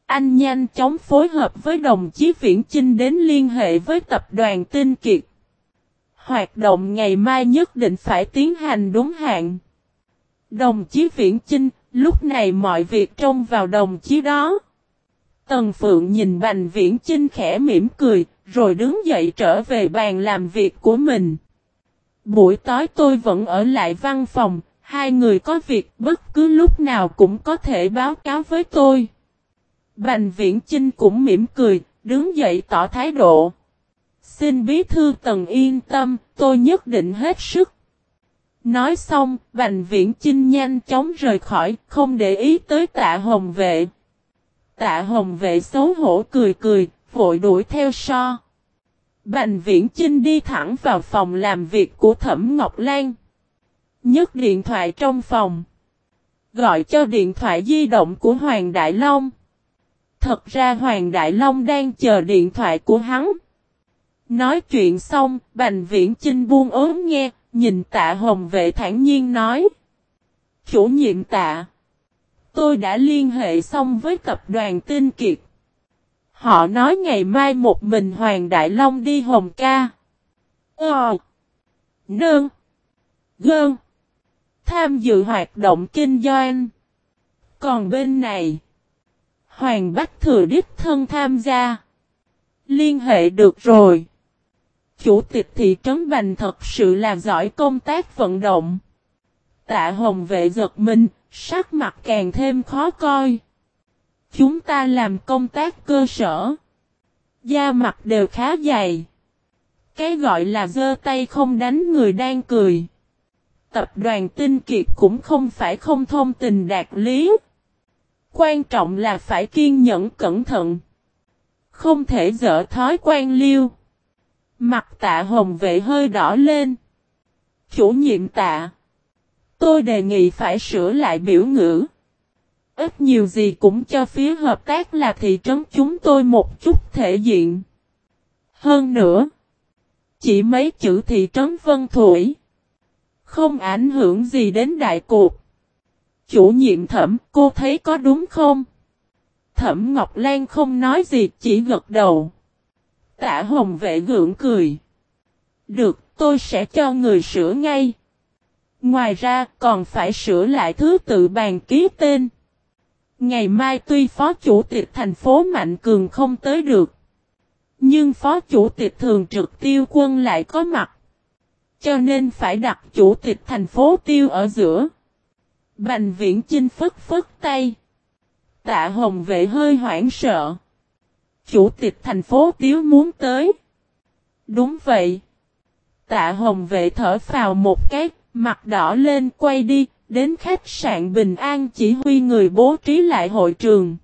Anh nhanh chóng phối hợp với đồng chí Viễn Chinh đến liên hệ với tập đoàn Tinh Kiệt. Hoạt động ngày mai nhất định phải tiến hành đúng hạn. Đồng chí Viễn Chinh, lúc này mọi việc trông vào đồng chí đó. Tần Phượng nhìn Bành Viễn Chinh khẽ mỉm cười, rồi đứng dậy trở về bàn làm việc của mình. Buổi tối tôi vẫn ở lại văn phòng, hai người có việc bất cứ lúc nào cũng có thể báo cáo với tôi. Bành Viễn Chinh cũng mỉm cười, đứng dậy tỏ thái độ. Xin bí thư Tần yên tâm, tôi nhất định hết sức. Nói xong, Bành Viễn Chinh nhanh chóng rời khỏi, không để ý tới tạ hồng vệ. Tạ hồng vệ xấu hổ cười cười, vội đuổi theo so. Bành Viễn Chinh đi thẳng vào phòng làm việc của Thẩm Ngọc Lan. nhấc điện thoại trong phòng. Gọi cho điện thoại di động của Hoàng Đại Long. Thật ra Hoàng Đại Long đang chờ điện thoại của hắn. Nói chuyện xong, Bành Viễn Chinh buông ốm nghe, nhìn tạ hồng vệ thản nhiên nói. Chủ nhiệm tạ. Tôi đã liên hệ xong với tập đoàn Tinh Kiệt. Họ nói ngày mai một mình Hoàng Đại Long đi Hồng Ca. Ờ. Nương. Gơn. Tham dự hoạt động kinh doanh. Còn bên này. Hoàng Bách Thừa Đích thân tham gia. Liên hệ được rồi. Chủ tịch thị trấn Bành thật sự là giỏi công tác vận động. Tạ Hồng vệ giật mình, sắc mặt càng thêm khó coi. Chúng ta làm công tác cơ sở. Da mặt đều khá dày. Cái gọi là dơ tay không đánh người đang cười. Tập đoàn tinh kiệt cũng không phải không thông tình đạt lý. Quan trọng là phải kiên nhẫn cẩn thận. Không thể dở thói quan liêu. Mặt tạ hồng vệ hơi đỏ lên. Chủ nhiệm tạ. Tôi đề nghị phải sửa lại biểu ngữ. Ít nhiều gì cũng cho phía hợp tác là thị trấn chúng tôi một chút thể diện. Hơn nữa. Chỉ mấy chữ thị trấn Vân Thủy. Không ảnh hưởng gì đến đại cuộc. Chủ nhiệm thẩm, cô thấy có đúng không? Thẩm Ngọc Lan không nói gì, chỉ gật đầu. Tạ Hồng vệ gượng cười. Được, tôi sẽ cho người sửa ngay. Ngoài ra, còn phải sửa lại thứ tự bàn ký tên. Ngày mai tuy Phó Chủ tịch thành phố Mạnh Cường không tới được. Nhưng Phó Chủ tịch thường trực tiêu quân lại có mặt. Cho nên phải đặt Chủ tịch thành phố tiêu ở giữa. Bành viễn chinh phất phất tay. Tạ hồng vệ hơi hoảng sợ. Chủ tịch thành phố tiếu muốn tới. Đúng vậy. Tạ hồng vệ thở vào một cái, mặt đỏ lên quay đi, đến khách sạn Bình An chỉ huy người bố trí lại hội trường.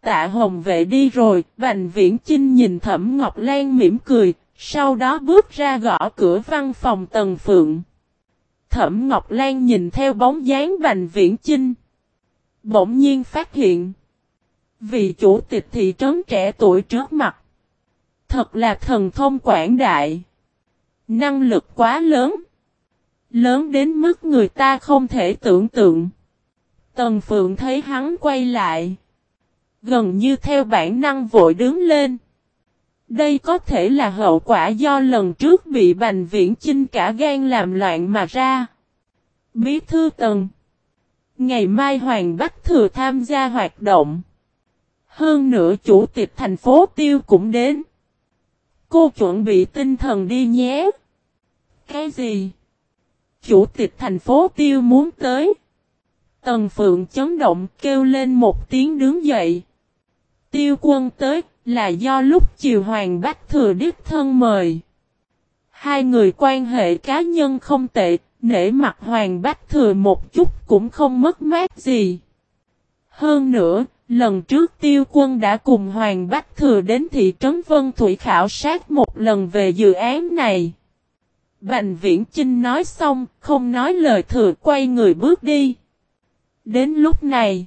Tạ hồng vệ đi rồi, Bành Viễn Chinh nhìn Thẩm Ngọc Lan mỉm cười, sau đó bước ra gõ cửa văn phòng Tần Phượng. Thẩm Ngọc Lan nhìn theo bóng dáng Bành Viễn Chinh. Bỗng nhiên phát hiện. Vị chủ tịch thị trấn trẻ tuổi trước mặt. Thật là thần thông quảng đại. Năng lực quá lớn. Lớn đến mức người ta không thể tưởng tượng. Tần Phượng thấy hắn quay lại. Gần như theo bản năng vội đứng lên. Đây có thể là hậu quả do lần trước bị Bành Viễn Chinh cả gan làm loạn mà ra. Bí thư Tần Ngày mai Hoàng Bách Thừa tham gia hoạt động. Hơn nữa chủ tịch thành phố Tiêu cũng đến. Cô chuẩn bị tinh thần đi nhé. Cái gì? Chủ tịch thành phố Tiêu muốn tới. Tần Phượng chấn động kêu lên một tiếng đứng dậy. Tiêu quân tới là do lúc chiều Hoàng Bách Thừa Đích thân mời. Hai người quan hệ cá nhân không tệ, nể mặt Hoàng Bách Thừa một chút cũng không mất mát gì. Hơn nữa, lần trước tiêu quân đã cùng Hoàng Bách Thừa đến thị trấn Vân Thủy khảo sát một lần về dự án này. Bành Viễn Chinh nói xong, không nói lời thừa quay người bước đi. Đến lúc này,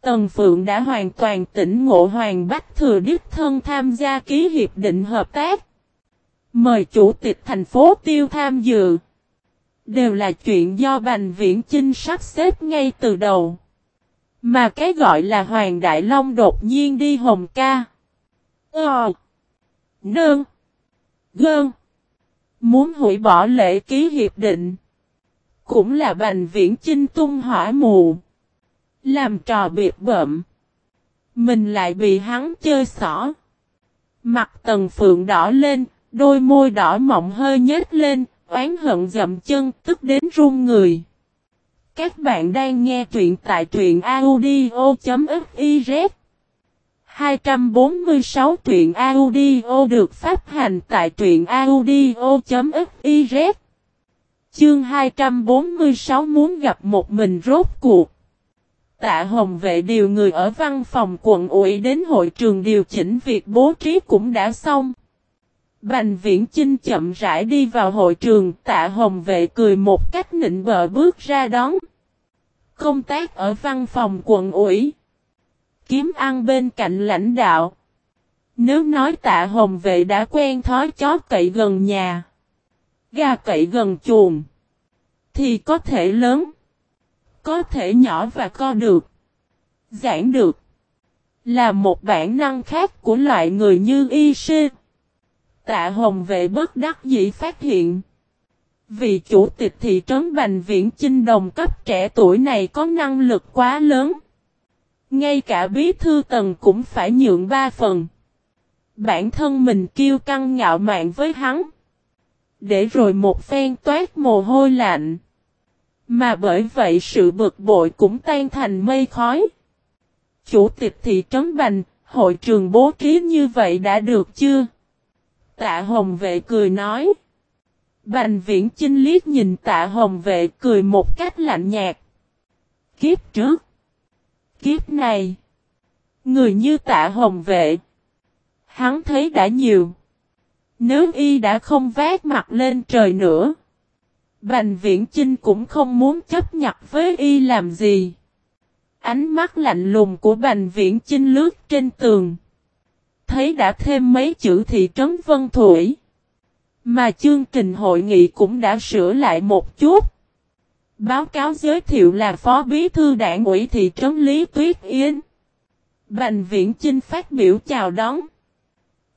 Tần Phượng đã hoàn toàn tỉnh ngộ Hoàng Bách Thừa Đích Thân tham gia ký hiệp định hợp tác. Mời Chủ tịch thành phố Tiêu tham dự. Đều là chuyện do Bành Viễn Chinh sắp xếp ngay từ đầu. Mà cái gọi là Hoàng Đại Long đột nhiên đi hồng ca. Ờ. Nương. Gơn. Muốn hủy bỏ lễ ký hiệp định. Cũng là Bành Viễn Chinh tung hỏa mù. Làm trò biệt bợm. Mình lại bị hắn chơi xỏ. Mặt tần phượng đỏ lên, đôi môi đỏ mọng hơi nhếch lên, oán hận dậm chân, tức đến run người. Các bạn đang nghe truyện tại truyện audio.fiz 246 truyện audio được phát hành tại truyện audio.fiz Chương 246 muốn gặp một mình rốt cuộc. Tạ Hồng Vệ điều người ở văn phòng quận ủy đến hội trường điều chỉnh việc bố trí cũng đã xong. Bành Viễn trinh chậm rãi đi vào hội trường, Tạ Hồng Vệ cười một cách nịnh bợ bước ra đón. Công tác ở văn phòng quận ủy. Kiếm ăn bên cạnh lãnh đạo. Nếu nói Tạ Hồng Vệ đã quen thói chó cậy gần nhà. Gà cậy gần chuồng. Thì có thể lớn. Có thể nhỏ và co được. Giảng được. Là một bản năng khác của loại người như y sư. Tạ Hồng Vệ bất đắc dĩ phát hiện. Vì chủ tịch thị trấn Bành Viễn Chinh đồng cấp trẻ tuổi này có năng lực quá lớn. Ngay cả bí thư tầng cũng phải nhượng ba phần. Bản thân mình kêu căng ngạo mạn với hắn. Để rồi một phen toát mồ hôi lạnh. Mà bởi vậy sự bực bội cũng tan thành mây khói. Chủ tịch thị trấn Bành, hội trường bố trí như vậy đã được chưa? Tạ Hồng Vệ cười nói. Bành viễn chinh liếc nhìn tạ Hồng Vệ cười một cách lạnh nhạt. Kiếp trước. Kiếp này. Người như tạ Hồng Vệ. Hắn thấy đã nhiều. Nếu y đã không vác mặt lên trời nữa. Bành viễn Trinh cũng không muốn chấp nhặt với y làm gì. Ánh mắt lạnh lùng của bành viễn Trinh lướt trên tường. Thấy đã thêm mấy chữ thị trấn Vân Thủy. Mà chương trình hội nghị cũng đã sửa lại một chút. Báo cáo giới thiệu là Phó Bí Thư Đảng ủy thị trấn Lý Tuyết Yến. Bành Viễn Chinh phát biểu chào đón.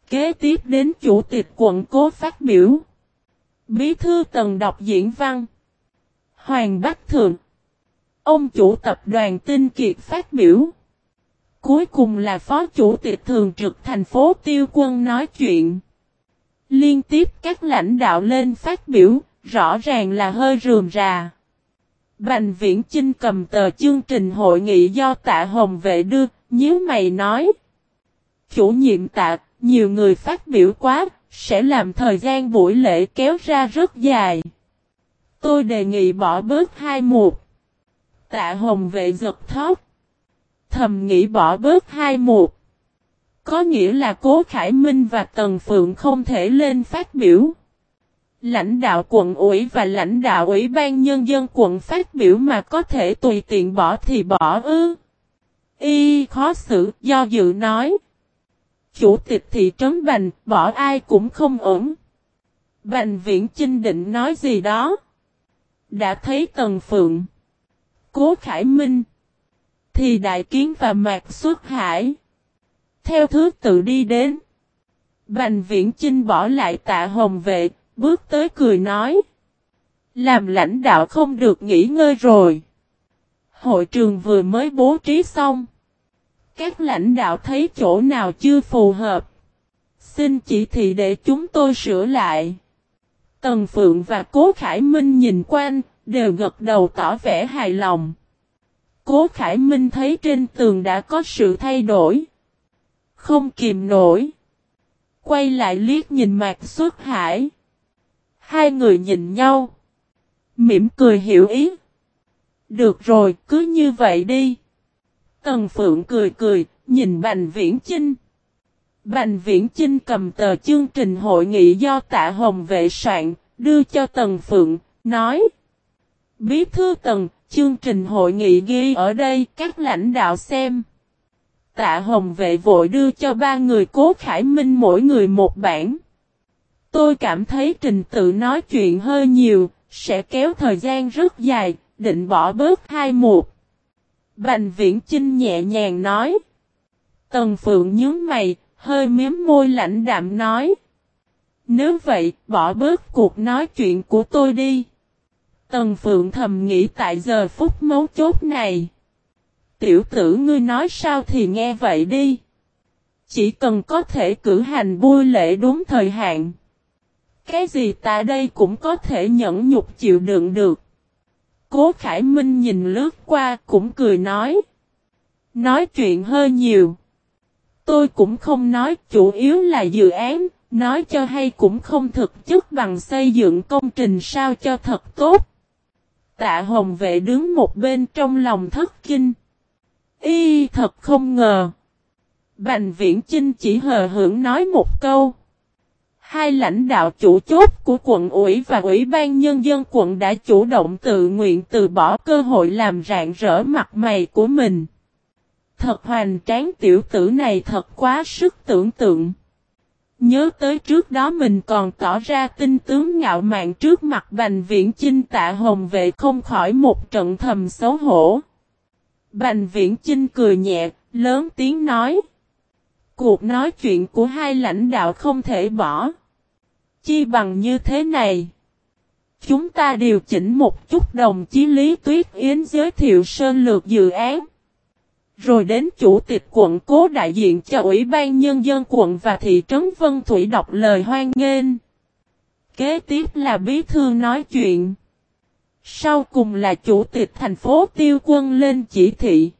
Kế tiếp đến Chủ tịch quận cố phát biểu. Bí thư tần đọc diễn văn. Hoàng Bắc Thượng. Ông chủ tập đoàn Tinh Kiệt phát biểu. Cuối cùng là phó chủ tịch thường trực thành phố Tiêu Quân nói chuyện. Liên tiếp các lãnh đạo lên phát biểu, rõ ràng là hơi rườm rà. Bành Viễn Chinh cầm tờ chương trình hội nghị do tạ Hồng Vệ đưa, nhíu mày nói. Chủ nhiệm tạ, nhiều người phát biểu quá, sẽ làm thời gian buổi lễ kéo ra rất dài. Tôi đề nghị bỏ bớt hai mục. Tạ hồng vệ giật thóp. Thầm nghĩ bỏ bớt hai một, Có nghĩa là Cố Khải Minh và Tần Phượng không thể lên phát biểu. Lãnh đạo quận ủy và lãnh đạo ủy ban nhân dân quận phát biểu mà có thể tùy tiện bỏ thì bỏ ư. Y khó xử do dự nói chủ tịch thị trấn Bành, bỏ ai cũng không ổn. Bành viễn chinh định nói gì đó. Đã thấy Tần Phượng. Cố Khải Minh. Thì Đại Kiến và Mạc Xuất Hải. Theo thứ tự đi đến. Bành viễn chinh bỏ lại tạ hồng vệ, bước tới cười nói. Làm lãnh đạo không được nghỉ ngơi rồi. Hội trường vừa mới bố trí xong. Các lãnh đạo thấy chỗ nào chưa phù hợp. Xin chỉ thị để chúng tôi sửa lại. Tần Phượng và Cố Khải Minh nhìn quanh, đều gật đầu tỏ vẻ hài lòng. Cố Khải Minh thấy trên tường đã có sự thay đổi. Không kìm nổi. Quay lại liếc nhìn Mạc Xuất Hải. Hai người nhìn nhau. Mỉm cười hiểu ý. Được rồi, cứ như vậy đi. Tần Phượng cười cười, nhìn Bành Viễn Chinh. Bành Viễn Chinh cầm tờ chương trình hội nghị do tạ Hồng vệ soạn, đưa cho Tần Phượng, nói. Bí thư Tần, chương trình hội nghị ghi ở đây, các lãnh đạo xem. Tạ Hồng vệ vội đưa cho ba người cố Khải Minh mỗi người một bản. Tôi cảm thấy trình tự nói chuyện hơi nhiều, sẽ kéo thời gian rất dài, định bỏ bớt hai một. Bành viễn Chinh nhẹ nhàng nói. Tần Phượng nhớ mày, hơi miếm môi lạnh đạm nói. Nếu vậy, bỏ bớt cuộc nói chuyện của tôi đi. Tần Phượng thầm nghĩ tại giờ phút mấu chốt này. Tiểu tử ngươi nói sao thì nghe vậy đi. Chỉ cần có thể cử hành buổi lễ đúng thời hạn. Cái gì ta đây cũng có thể nhẫn nhục chịu đựng được. Cố Khải Minh nhìn lướt qua cũng cười nói. Nói chuyện hơi nhiều. Tôi cũng không nói chủ yếu là dự án, nói cho hay cũng không thực chất bằng xây dựng công trình sao cho thật tốt. Tạ Hồng Vệ đứng một bên trong lòng thất kinh. Y thật không ngờ. Bành Viễn Chinh chỉ hờ hưởng nói một câu. Hai lãnh đạo chủ chốt của quận ủy và ủy ban nhân dân quận đã chủ động tự nguyện từ bỏ cơ hội làm rạng rỡ mặt mày của mình. Thật hoành tráng tiểu tử này thật quá sức tưởng tượng. Nhớ tới trước đó mình còn tỏ ra tinh tướng ngạo mạn trước mặt Bành Viễn Chinh tạ hồng vệ không khỏi một trận thầm xấu hổ. Bành Viễn Chinh cười nhẹ, lớn tiếng nói. Cuộc nói chuyện của hai lãnh đạo không thể bỏ. Chi bằng như thế này. Chúng ta điều chỉnh một chút đồng chí Lý Tuyết Yến giới thiệu sơn lược dự án. Rồi đến chủ tịch quận cố đại diện cho Ủy ban Nhân dân quận và thị trấn Vân Thủy đọc lời hoan nghênh. Kế tiếp là bí thư nói chuyện. Sau cùng là chủ tịch thành phố tiêu quân lên chỉ thị.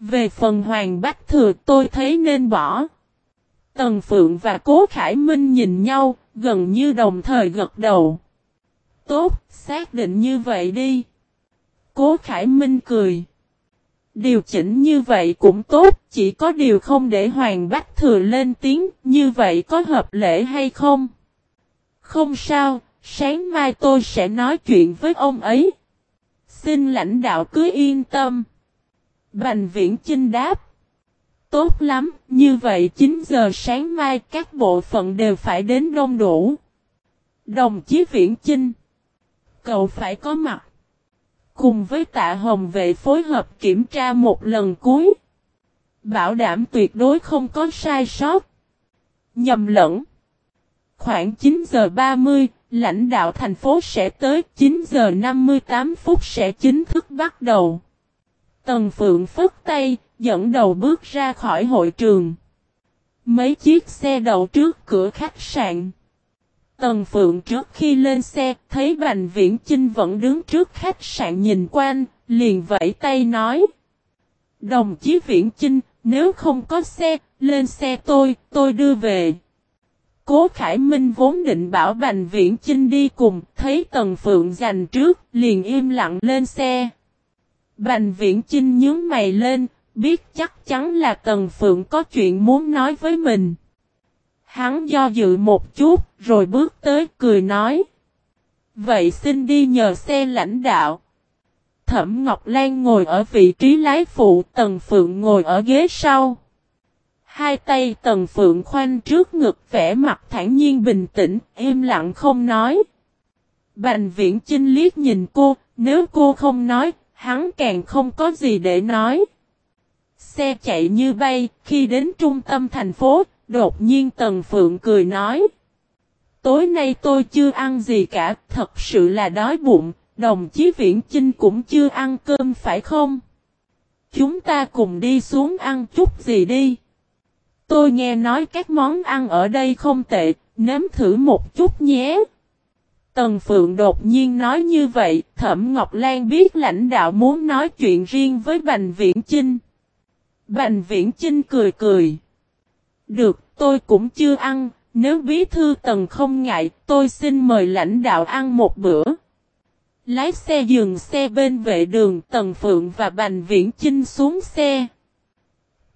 Về phần Hoàng Bách Thừa tôi thấy nên bỏ. Tần Phượng và Cố Khải Minh nhìn nhau, gần như đồng thời gật đầu. Tốt, xác định như vậy đi. Cố Khải Minh cười. Điều chỉnh như vậy cũng tốt, chỉ có điều không để Hoàng Bách Thừa lên tiếng, như vậy có hợp lễ hay không? Không sao, sáng mai tôi sẽ nói chuyện với ông ấy. Xin lãnh đạo cứ yên tâm. Bành viễn chinh đáp. Tốt lắm, như vậy 9 giờ sáng mai các bộ phận đều phải đến đông đủ. Đồng chí viễn chinh. Cậu phải có mặt. Cùng với tạ hồng vệ phối hợp kiểm tra một lần cuối. Bảo đảm tuyệt đối không có sai sót. Nhầm lẫn. Khoảng 9 giờ 30, lãnh đạo thành phố sẽ tới 9 giờ 58 phút sẽ chính thức bắt đầu. Tần Phượng phất tay, dẫn đầu bước ra khỏi hội trường. Mấy chiếc xe đậu trước cửa khách sạn. Tần Phượng trước khi lên xe, thấy Bành Viễn Chinh vẫn đứng trước khách sạn nhìn quanh, liền vẫy tay nói. Đồng chí Viễn Chinh, nếu không có xe, lên xe tôi, tôi đưa về. Cố Khải Minh vốn định bảo Bành Viễn Chinh đi cùng, thấy Tần Phượng giành trước, liền im lặng lên xe. Bành Viễn Chinh nhướng mày lên, biết chắc chắn là Tần Phượng có chuyện muốn nói với mình. Hắn do dự một chút, rồi bước tới cười nói. Vậy xin đi nhờ xe lãnh đạo. Thẩm Ngọc Lan ngồi ở vị trí lái phụ, Tần Phượng ngồi ở ghế sau. Hai tay Tần Phượng khoanh trước ngực vẻ mặt thản nhiên bình tĩnh, im lặng không nói. Bành viễn chinh liếc nhìn cô, nếu cô không nói, hắn càng không có gì để nói. Xe chạy như bay, khi đến trung tâm thành phố, đột nhiên Tần Phượng cười nói. Tối nay tôi chưa ăn gì cả, thật sự là đói bụng, đồng chí Viễn Chinh cũng chưa ăn cơm phải không? Chúng ta cùng đi xuống ăn chút gì đi. Tôi nghe nói các món ăn ở đây không tệ, nếm thử một chút nhé. Tần Phượng đột nhiên nói như vậy, Thẩm Ngọc Lan biết lãnh đạo muốn nói chuyện riêng với Bành Viễn Chinh. Bành Viễn Chinh cười cười. Được, tôi cũng chưa ăn, nếu bí thư Tần không ngại, tôi xin mời lãnh đạo ăn một bữa. Lái xe dừng xe bên vệ đường Tần Phượng và Bành Viễn Chinh xuống xe.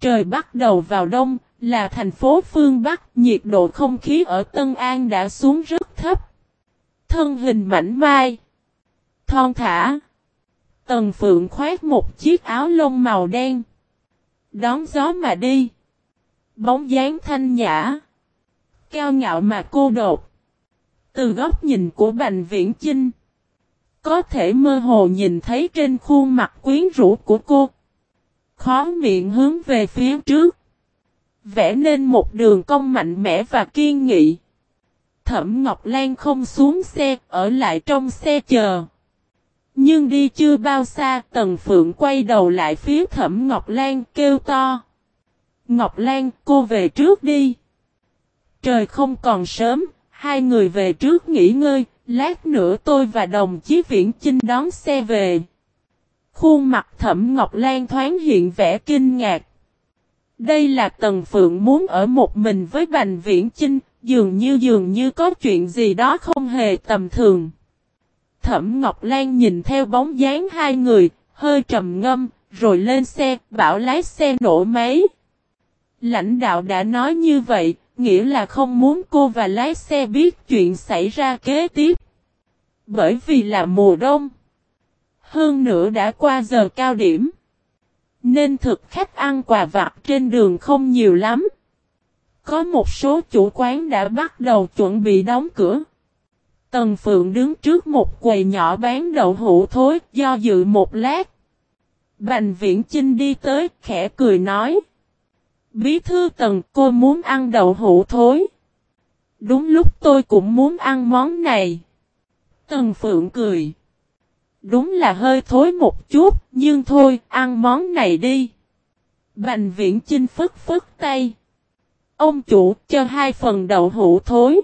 Trời bắt đầu vào đông, là thành phố phương Bắc, nhiệt độ không khí ở Tân An đã xuống rất thấp. Thân hình mảnh mai, thon thả, Tần Phượng khoét một chiếc áo lông màu đen. Đón gió mà đi. Bóng dáng thanh nhã. Cao ngạo mà cô đột. Từ góc nhìn của Bành Viễn Chinh. Có thể mơ hồ nhìn thấy trên khuôn mặt quyến rũ của cô. Khó miệng hướng về phía trước. Vẽ nên một đường cong mạnh mẽ và kiên nghị. Thẩm Ngọc Lan không xuống xe, ở lại trong xe chờ. Nhưng đi chưa bao xa, Tần Phượng quay đầu lại phía Thẩm Ngọc Lan kêu to. Ngọc Lan, cô về trước đi. Trời không còn sớm, hai người về trước nghỉ ngơi, lát nữa tôi và đồng chí Viễn Chinh đón xe về. Khuôn mặt Thẩm Ngọc Lan thoáng hiện vẻ kinh ngạc. Đây là Tần Phượng muốn ở một mình với Bành Viễn Chinh, dường như dường như có chuyện gì đó không hề tầm thường. Thẩm Ngọc Lan nhìn theo bóng dáng hai người, hơi trầm ngâm, rồi lên xe, bảo lái xe nổ máy. Lãnh đạo đã nói như vậy, nghĩa là không muốn cô và lái xe biết chuyện xảy ra kế tiếp. Bởi vì là mùa đông. Hơn nữa đã qua giờ cao điểm. Nên thực khách ăn quà vặt trên đường không nhiều lắm. Có một số chủ quán đã bắt đầu chuẩn bị đóng cửa. Tần Phượng đứng trước một quầy nhỏ bán đậu hũ thối, do dự một lát. Bành Viễn Chinh đi tới, khẽ cười nói. Bí thư Tần, cô muốn ăn đậu hũ thối. Đúng lúc tôi cũng muốn ăn món này. Tần Phượng cười. Đúng là hơi thối một chút, nhưng thôi, ăn món này đi. Bành Viễn Chinh phức phức tay. Ông chủ cho hai phần đậu hũ thối.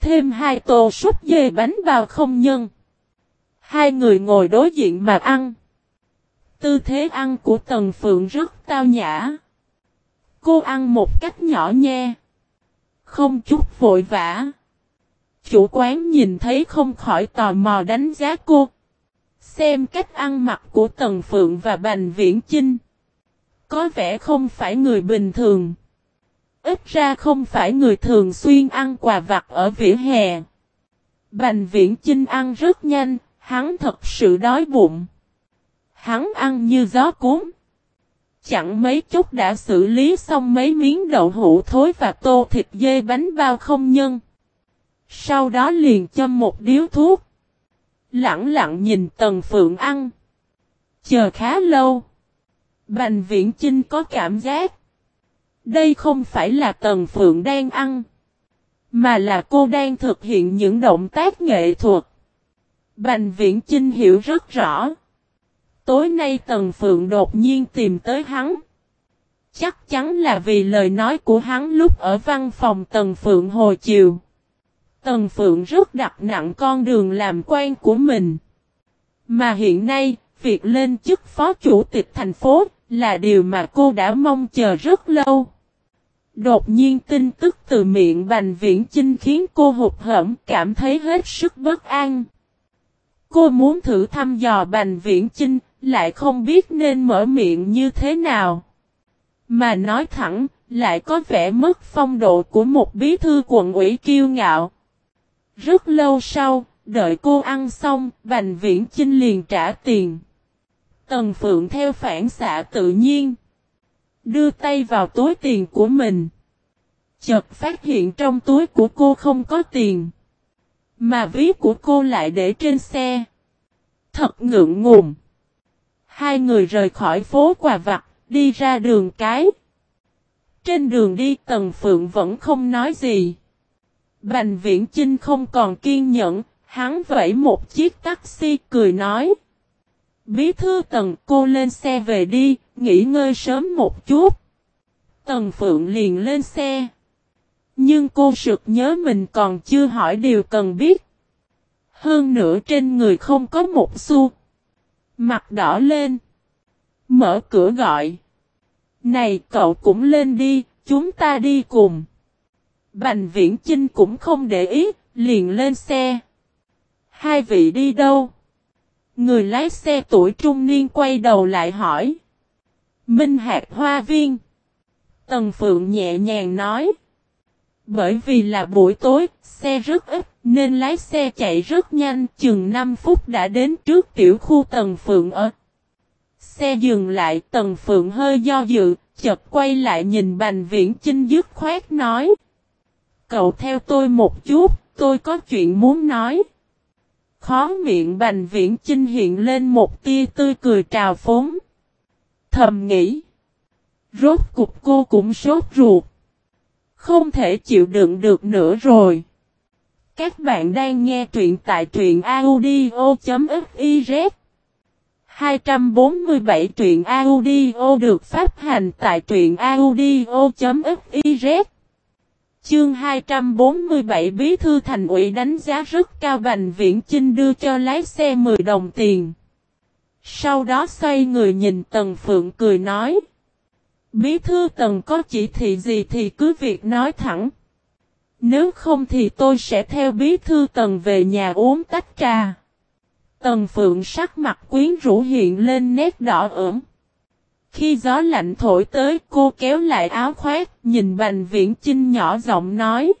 Thêm hai tô súp dê bánh bao không nhân. Hai người ngồi đối diện mà ăn. Tư thế ăn của Tần Phượng rất tao nhã. Cô ăn một cách nhỏ nhe. Không chút vội vã. Chủ quán nhìn thấy không khỏi tò mò đánh giá cô. Xem cách ăn mặc của Tần Phượng và Bành Viễn Chinh. Có vẻ không phải người bình thường. Ít ra không phải người thường xuyên ăn quà vặt ở vỉa hè. Bành viễn chinh ăn rất nhanh, hắn thật sự đói bụng. Hắn ăn như gió cuốn. Chẳng mấy chút đã xử lý xong mấy miếng đậu hũ thối và tô thịt dê bánh bao không nhân. Sau đó liền châm một điếu thuốc. Lặng lặng nhìn Tần Phượng ăn. Chờ khá lâu. Bành viễn chinh có cảm giác. Đây không phải là Tần Phượng đang ăn. Mà là cô đang thực hiện những động tác nghệ thuật. Bành viễn Chinh hiểu rất rõ. Tối nay Tần Phượng đột nhiên tìm tới hắn. Chắc chắn là vì lời nói của hắn lúc ở văn phòng Tần Phượng hồi chiều. Tần Phượng rất đặt nặng con đường làm quan của mình. Mà hiện nay, việc lên chức phó chủ tịch thành phố là điều mà cô đã mong chờ rất lâu. Đột nhiên tin tức từ miệng Bành Viễn Chinh khiến cô hụt hẫng cảm thấy hết sức bất an. Cô muốn thử thăm dò Bành Viễn Chinh, lại không biết nên mở miệng như thế nào. Mà nói thẳng, lại có vẻ mất phong độ của một bí thư quận ủy kiêu ngạo. Rất lâu sau, đợi cô ăn xong, Bành Viễn Chinh liền trả tiền. Tần Phượng theo phản xạ tự nhiên. Đưa tay vào túi tiền của mình. Chợt phát hiện trong túi của cô không có tiền. Mà ví của cô lại để trên xe. Thật ngượng ngùng. Hai người rời khỏi phố quà vặt, đi ra đường cái. Trên đường đi Tần Phượng vẫn không nói gì. Bành viễn Chinh không còn kiên nhẫn, hắn vẫy một chiếc taxi cười nói. Bí thư Tần cô lên xe về đi, nghỉ ngơi sớm một chút. Tần Phượng liền lên xe. Nhưng cô sực nhớ mình còn chưa hỏi điều cần biết. Hơn nữa trên người không có một xu. Mặt đỏ lên. Mở cửa gọi. Này cậu cũng lên đi, chúng ta đi cùng. Bành viễn Chinh cũng không để ý, liền lên xe. Hai vị đi đâu? Người lái xe tuổi trung niên quay đầu lại hỏi. Minh hạt hoa viên. Tần Phượng nhẹ nhàng nói. Bởi vì là buổi tối, xe rất ít, nên lái xe chạy rất nhanh, chừng 5 phút đã đến trước tiểu khu Tần Phượng ở. Xe dừng lại, Tần Phượng hơi do dự, chợt quay lại nhìn Bành Viễn Chinh dứt khoát nói. Cậu theo tôi một chút, tôi có chuyện muốn nói. Khó miệng Bành Viễn Chinh hiện lên một tia tươi cười trào phúng. Thầm nghĩ. Rốt cục cô cũng sốt ruột. Không thể chịu đựng được nữa rồi. Các bạn đang nghe truyện tại truyện audio.fiz 247 truyện audio được phát hành tại truyện audio.fiz Chương 247 Bí thư thành ủy đánh giá rất cao Bành Viễn Chinh đưa cho lái xe 10 đồng tiền. Sau đó xoay người nhìn Tần Phượng cười nói. Bí thư Tần có chỉ thị gì thì cứ việc nói thẳng. Nếu không thì tôi sẽ theo bí thư Tần về nhà uống tách trà. Tần Phượng sắc mặt quyến rũ hiện lên nét đỏ ửng. Khi gió lạnh thổi tới cô kéo lại áo khoác, nhìn Bành Viễn Chinh nhỏ giọng nói.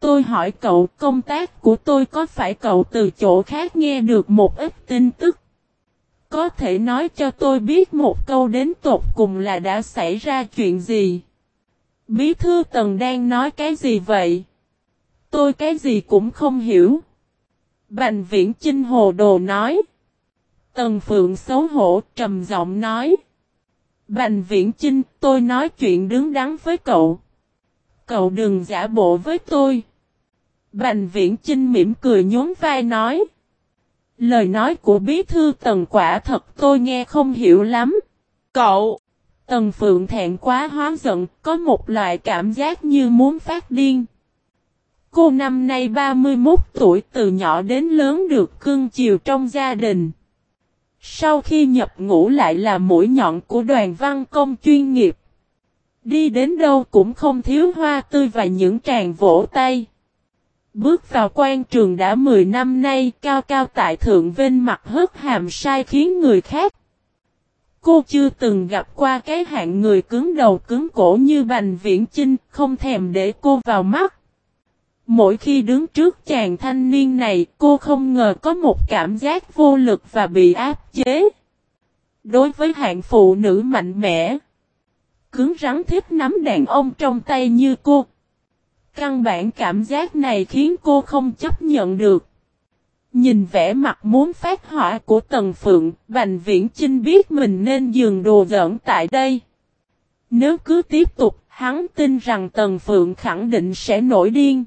Tôi hỏi cậu công tác của tôi có phải cậu từ chỗ khác nghe được một ít tin tức? Có thể nói cho tôi biết một câu đến tột cùng là đã xảy ra chuyện gì? Bí thư Tần đang nói cái gì vậy? Tôi cái gì cũng không hiểu. Bành viễn Chinh hồ đồ nói. Tần Phượng xấu hổ, trầm giọng nói. Bành viễn Chinh, tôi nói chuyện đứng đắn với cậu. Cậu đừng giả bộ với tôi. Bành viễn Chinh mỉm cười nhún vai nói. Lời nói của bí thư tần quả thật tôi nghe không hiểu lắm. Cậu! Tần Phượng thẹn quá hóa giận, có một loại cảm giác như muốn phát điên. Cô năm nay 31 tuổi từ nhỏ đến lớn được cưng chiều trong gia đình. Sau khi nhập ngũ lại là mũi nhọn của đoàn văn công chuyên nghiệp. Đi đến đâu cũng không thiếu hoa tươi và những tràng vỗ tay. Bước vào quan trường đã 10 năm nay cao cao tại thượng vinh mặt hớt hàm sai khiến người khác. Cô chưa từng gặp qua cái hạng người cứng đầu cứng cổ như Bành Viễn Chinh, không thèm để cô vào mắt. Mỗi khi đứng trước chàng thanh niên này, cô không ngờ có một cảm giác vô lực và bị áp chế. Đối với hạng phụ nữ mạnh mẽ, cứng rắn thiếp nắm đàn ông trong tay như cô. Căn bản cảm giác này khiến cô không chấp nhận được. Nhìn vẻ mặt muốn phát hỏa của Tần Phượng, Bành Viễn Chinh biết mình nên dừng đồ giỡn tại đây. Nếu cứ tiếp tục, hắn tin rằng Tần Phượng khẳng định sẽ nổi điên.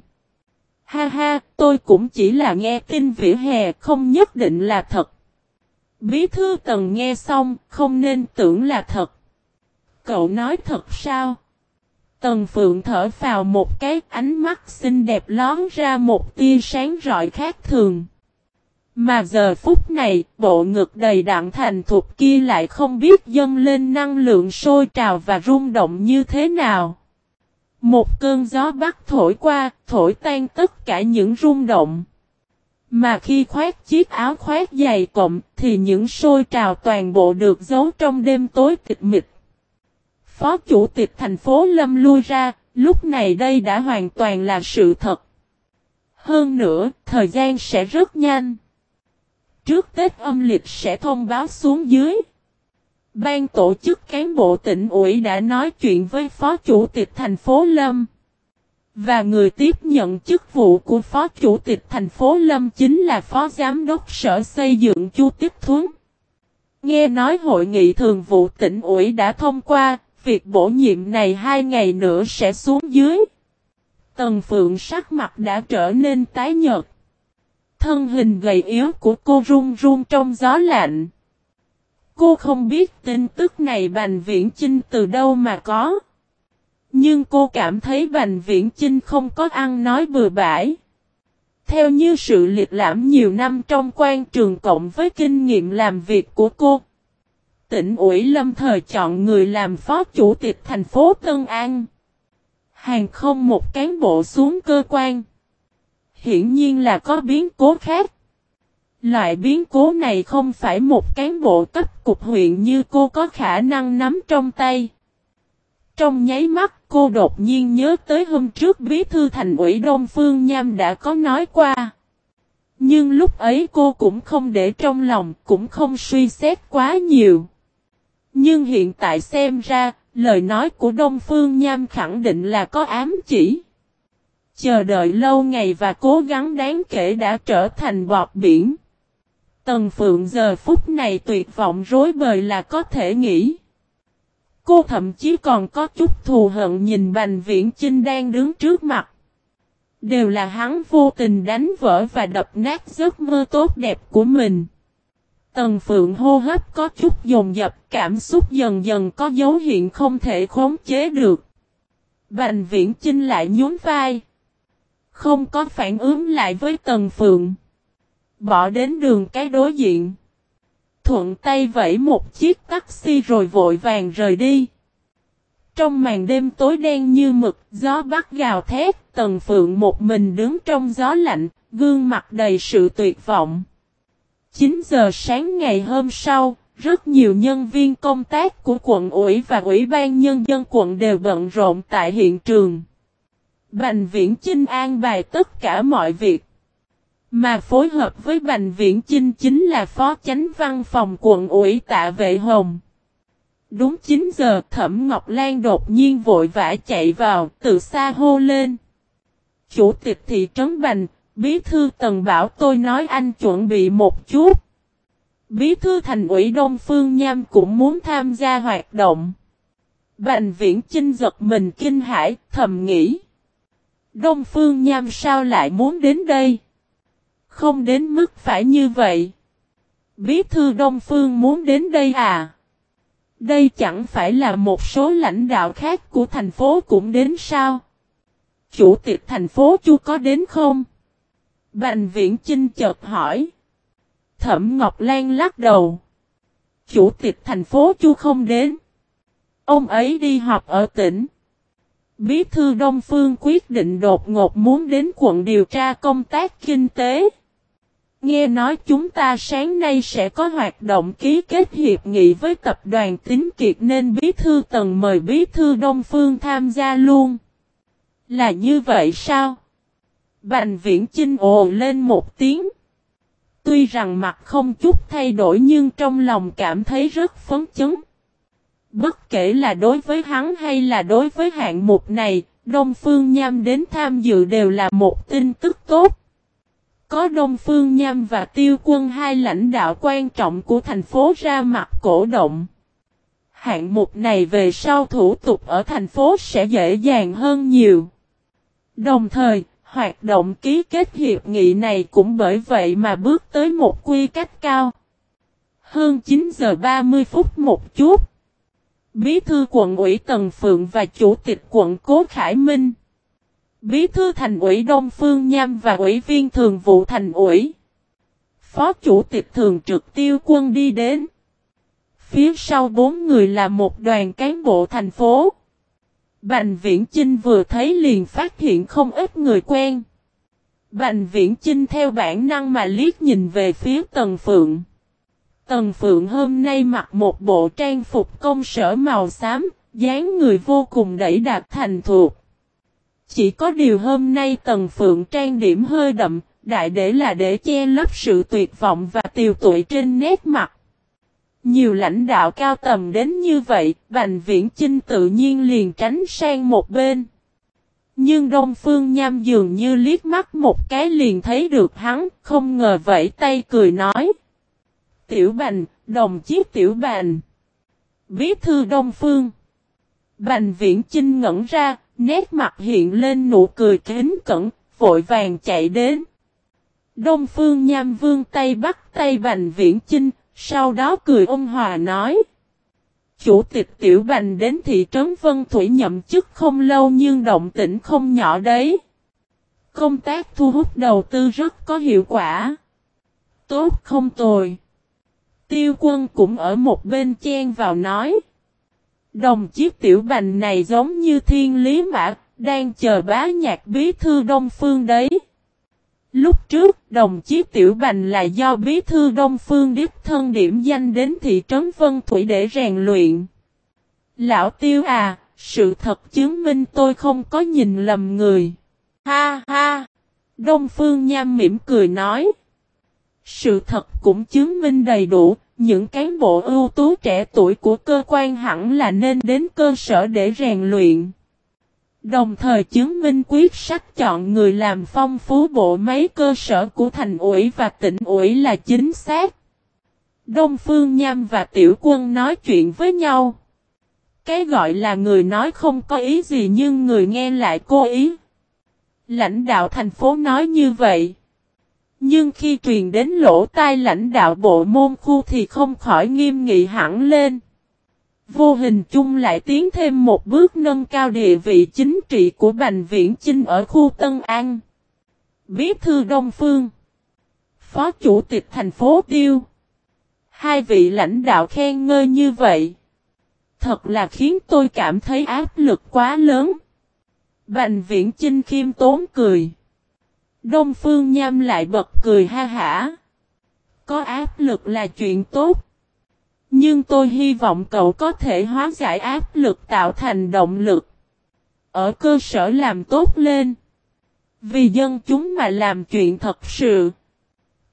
Ha ha, tôi cũng chỉ là nghe tin vỉa hè, không nhất định là thật. Bí thư Tần nghe xong, không nên tưởng là thật. Cậu nói thật sao? Tần Phượng thở vào một cái ánh mắt xinh đẹp lón ra một tia sáng rọi khác thường. Mà giờ phút này, bộ ngực đầy đặn thành thục kia lại không biết dâng lên năng lượng sôi trào và rung động như thế nào. Một cơn gió bắc thổi qua, thổi tan tất cả những rung động. Mà khi khoét chiếc áo khoét dày cộng, thì những sôi trào toàn bộ được giấu trong đêm tối tịch mịch. Phó chủ tịch thành phố Lâm lui ra, lúc này đây đã hoàn toàn là sự thật. Hơn nữa, thời gian sẽ rất nhanh. Trước Tết âm lịch sẽ thông báo xuống dưới. Ban tổ chức cán bộ tỉnh ủy đã nói chuyện với Phó Chủ tịch thành phố Lâm. Và người tiếp nhận chức vụ của Phó Chủ tịch thành phố Lâm chính là Phó Giám đốc Sở Xây dựng Chu Tiếp Thuấn. Nghe nói hội nghị thường vụ tỉnh ủy đã thông qua, việc bổ nhiệm này hai ngày nữa sẽ xuống dưới. Tần Phượng sắc mặt đã trở nên tái nhợt. Thân hình gầy yếu của cô run run trong gió lạnh. Cô không biết tin tức này Bành Viễn Chinh từ đâu mà có. Nhưng cô cảm thấy Bành Viễn Chinh không có ăn nói bừa bãi. Theo như sự liệt lãm nhiều năm trong quan trường cộng với kinh nghiệm làm việc của cô. Tỉnh ủy lâm thời chọn người làm phó chủ tịch thành phố Tân An. Hàng không một cán bộ xuống cơ quan. Hiển nhiên là có biến cố khác. Loại biến cố này không phải một cán bộ cấp cục huyện như cô có khả năng nắm trong tay. Trong nháy mắt cô đột nhiên nhớ tới hôm trước bí thư thành ủy Đông Phương Nham đã có nói qua. Nhưng lúc ấy cô cũng không để trong lòng, cũng không suy xét quá nhiều. Nhưng hiện tại xem ra, lời nói của Đông Phương Nham khẳng định là có ám chỉ. Chờ đợi lâu ngày và cố gắng đáng kể đã trở thành bọt biển. Tần Phượng giờ phút này tuyệt vọng rối bời là có thể nghĩ. Cô thậm chí còn có chút thù hận nhìn Bành Viễn Chinh đang đứng trước mặt. Đều là hắn vô tình đánh vỡ và đập nát giấc mơ tốt đẹp của mình. Tần Phượng hô hấp có chút dồn dập, cảm xúc dần dần có dấu hiện không thể khống chế được. Bành Viễn Chinh lại nhún vai. Không có phản ứng lại với Tần Phượng. Bỏ đến đường cái đối diện. Thuận tay vẫy một chiếc taxi rồi vội vàng rời đi. Trong màn đêm tối đen như mực, gió bắt gào thét, Tần Phượng một mình đứng trong gió lạnh, gương mặt đầy sự tuyệt vọng. 9 giờ sáng ngày hôm sau, rất nhiều nhân viên công tác của quận ủy và ủy ban nhân dân quận đều bận rộn tại hiện trường. Bành viễn Chinh an bài tất cả mọi việc. Mà phối hợp với Bành Viễn Chinh chính là phó chánh văn phòng quận ủy tạ vệ hồng. Đúng 9 giờ Thẩm Ngọc Lan đột nhiên vội vã chạy vào, từ xa hô lên. Chủ tịch thị trấn Bành, bí thư Tần Bảo tôi nói anh chuẩn bị một chút. Bí thư thành ủy Đông Phương Nham cũng muốn tham gia hoạt động. Bành viễn Chinh giật mình kinh hãi, thầm nghĩ. Đông Phương Nham sao lại muốn đến đây? Không đến mức phải như vậy. Bí thư Đông Phương muốn đến đây à? Đây chẳng phải là một số lãnh đạo khác của thành phố cũng đến sao? Chủ tịch thành phố chưa có đến không? Bành viễn Chinh chợt hỏi. Thẩm Ngọc Lan lắc đầu. Chủ tịch thành phố chu không đến. Ông ấy đi họp ở tỉnh. Bí thư Đông Phương quyết định đột ngột muốn đến quận điều tra công tác kinh tế. Nghe nói chúng ta sáng nay sẽ có hoạt động ký kết hiệp nghị với tập đoàn Tín Kiệt nên Bí Thư Tần mời Bí Thư Đông Phương tham gia luôn. Là như vậy sao? Bành viễn Chinh ồ lên một tiếng. Tuy rằng mặt không chút thay đổi nhưng trong lòng cảm thấy rất phấn chấn. Bất kể là đối với hắn hay là đối với hạng mục này, Đông Phương Nham đến tham dự đều là một tin tức tốt. Có Đông Phương Nham và Tiêu Quân hai lãnh đạo quan trọng của thành phố ra mặt cổ động. Hạng mục này về sau thủ tục ở thành phố sẽ dễ dàng hơn nhiều. Đồng thời, hoạt động ký kết hiệp nghị này cũng bởi vậy mà bước tới một quy cách cao. Hơn 9 giờ 30 phút một chút. Bí thư quận ủy Tần Phượng và Chủ tịch quận Cố Khải Minh. Bí thư thành ủy Đông Phương Nham và ủy viên thường vụ thành ủy. Phó chủ tịch thường trực tiêu quân đi đến. Phía sau bốn người là một đoàn cán bộ thành phố. Bành Viễn Chinh vừa thấy liền phát hiện không ít người quen. Bành Viễn Chinh theo bản năng mà liếc nhìn về phía Tần Phượng. Tần Phượng hôm nay mặc một bộ trang phục công sở màu xám, dáng người vô cùng đẩy đạt thành thuộc. Chỉ có điều hôm nay Tần Phượng trang điểm hơi đậm, đại để là để che lấp sự tuyệt vọng và tiều tụy trên nét mặt. Nhiều lãnh đạo cao tầm đến như vậy, Bành Viễn Chinh tự nhiên liền tránh sang một bên. Nhưng Đông Phương Nham dường như liếc mắt một cái liền thấy được hắn, không ngờ vẫy tay cười nói. Tiểu Bành, đồng chí Tiểu Bành. Bí thư Đông Phương. Bành Viễn Chinh ngẩn ra, nét mặt hiện lên nụ cười kính cẩn, vội vàng chạy đến. Đông Phương Nham vương tay bắt tay Bành Viễn Chinh, sau đó cười ôn hòa nói. Chủ tịch Tiểu Bành đến thị trấn Vân Thủy nhậm chức không lâu nhưng động tĩnh không nhỏ đấy. Công tác thu hút đầu tư rất có hiệu quả. Tốt không tồi. Tiêu quân cũng ở một bên chen vào nói. Đồng chiếc tiểu bành này giống như thiên lý mã, đang chờ bá nhạc bí thư Đông Phương đấy. Lúc trước, đồng chí Tiểu Bành là do bí thư Đông Phương Điếp thân điểm danh đến thị trấn Vân Thủy để rèn luyện. Lão Tiêu à, Sự thật chứng minh tôi không có nhìn lầm người. Ha ha! Đông Phương Nham mỉm cười nói. Sự thật cũng chứng minh đầy đủ, những cán bộ ưu tú trẻ tuổi của cơ quan hẳn là nên đến cơ sở để rèn luyện. Đồng thời chứng minh quyết sách chọn người làm phong phú bộ máy cơ sở của thành ủy và tỉnh ủy là chính xác. Đông Phương Nham và Tiểu Quân nói chuyện với nhau. Cái gọi là người nói không có ý gì nhưng người nghe lại cố ý. Lãnh đạo thành phố nói như vậy. Nhưng khi truyền đến lỗ tai lãnh đạo bộ môn khu thì không khỏi nghiêm nghị hẳn lên. Vô hình chung lại tiến thêm một bước nâng cao địa vị chính trị của Bành Viễn Chinh ở khu Tân An. Bí thư Đông Phương, Phó Chủ tịch thành phố Tiêu Hai vị lãnh đạo khen ngơi như vậy. Thật là khiến tôi cảm thấy áp lực quá lớn. Bành Viễn Chinh khiêm tốn cười. Đông Phương Nham lại bật cười ha hả. Có áp lực là chuyện tốt. Nhưng tôi hy vọng cậu có thể hóa giải áp lực tạo thành động lực. Ở cơ sở làm tốt lên. Vì dân chúng mà làm chuyện thật sự.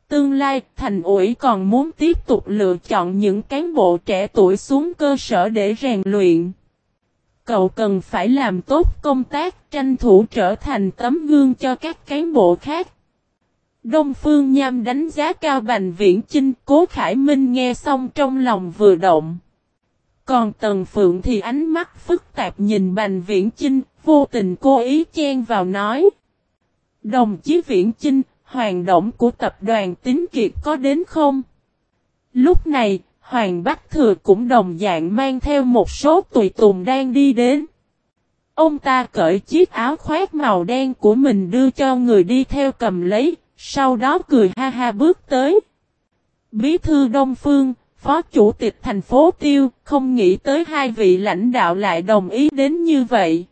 Tương lai, thành ủy còn muốn tiếp tục lựa chọn những cán bộ trẻ tuổi xuống cơ sở để rèn luyện. Cậu cần phải làm tốt công tác tranh thủ trở thành tấm gương cho các cán bộ khác. Đông Phương Nham đánh giá cao Bành Viễn Chinh, Cố Khải Minh nghe xong trong lòng vừa động. Còn Tần Phượng thì ánh mắt phức tạp nhìn Bành Viễn Chinh, vô tình cố ý chen vào nói. Đồng chí Viễn Chinh, hoàng động của tập đoàn Tín Kiệt có đến không? Lúc này, Hoàng Bách Thừa cũng đồng dạng mang theo một số tùy tùng đang đi đến. Ông ta cởi chiếc áo khoác màu đen của mình đưa cho người đi theo cầm lấy, sau đó cười ha ha bước tới. Bí thư Đông Phương, Phó Chủ tịch thành phố Tiêu, không nghĩ tới hai vị lãnh đạo lại đồng ý đến như vậy.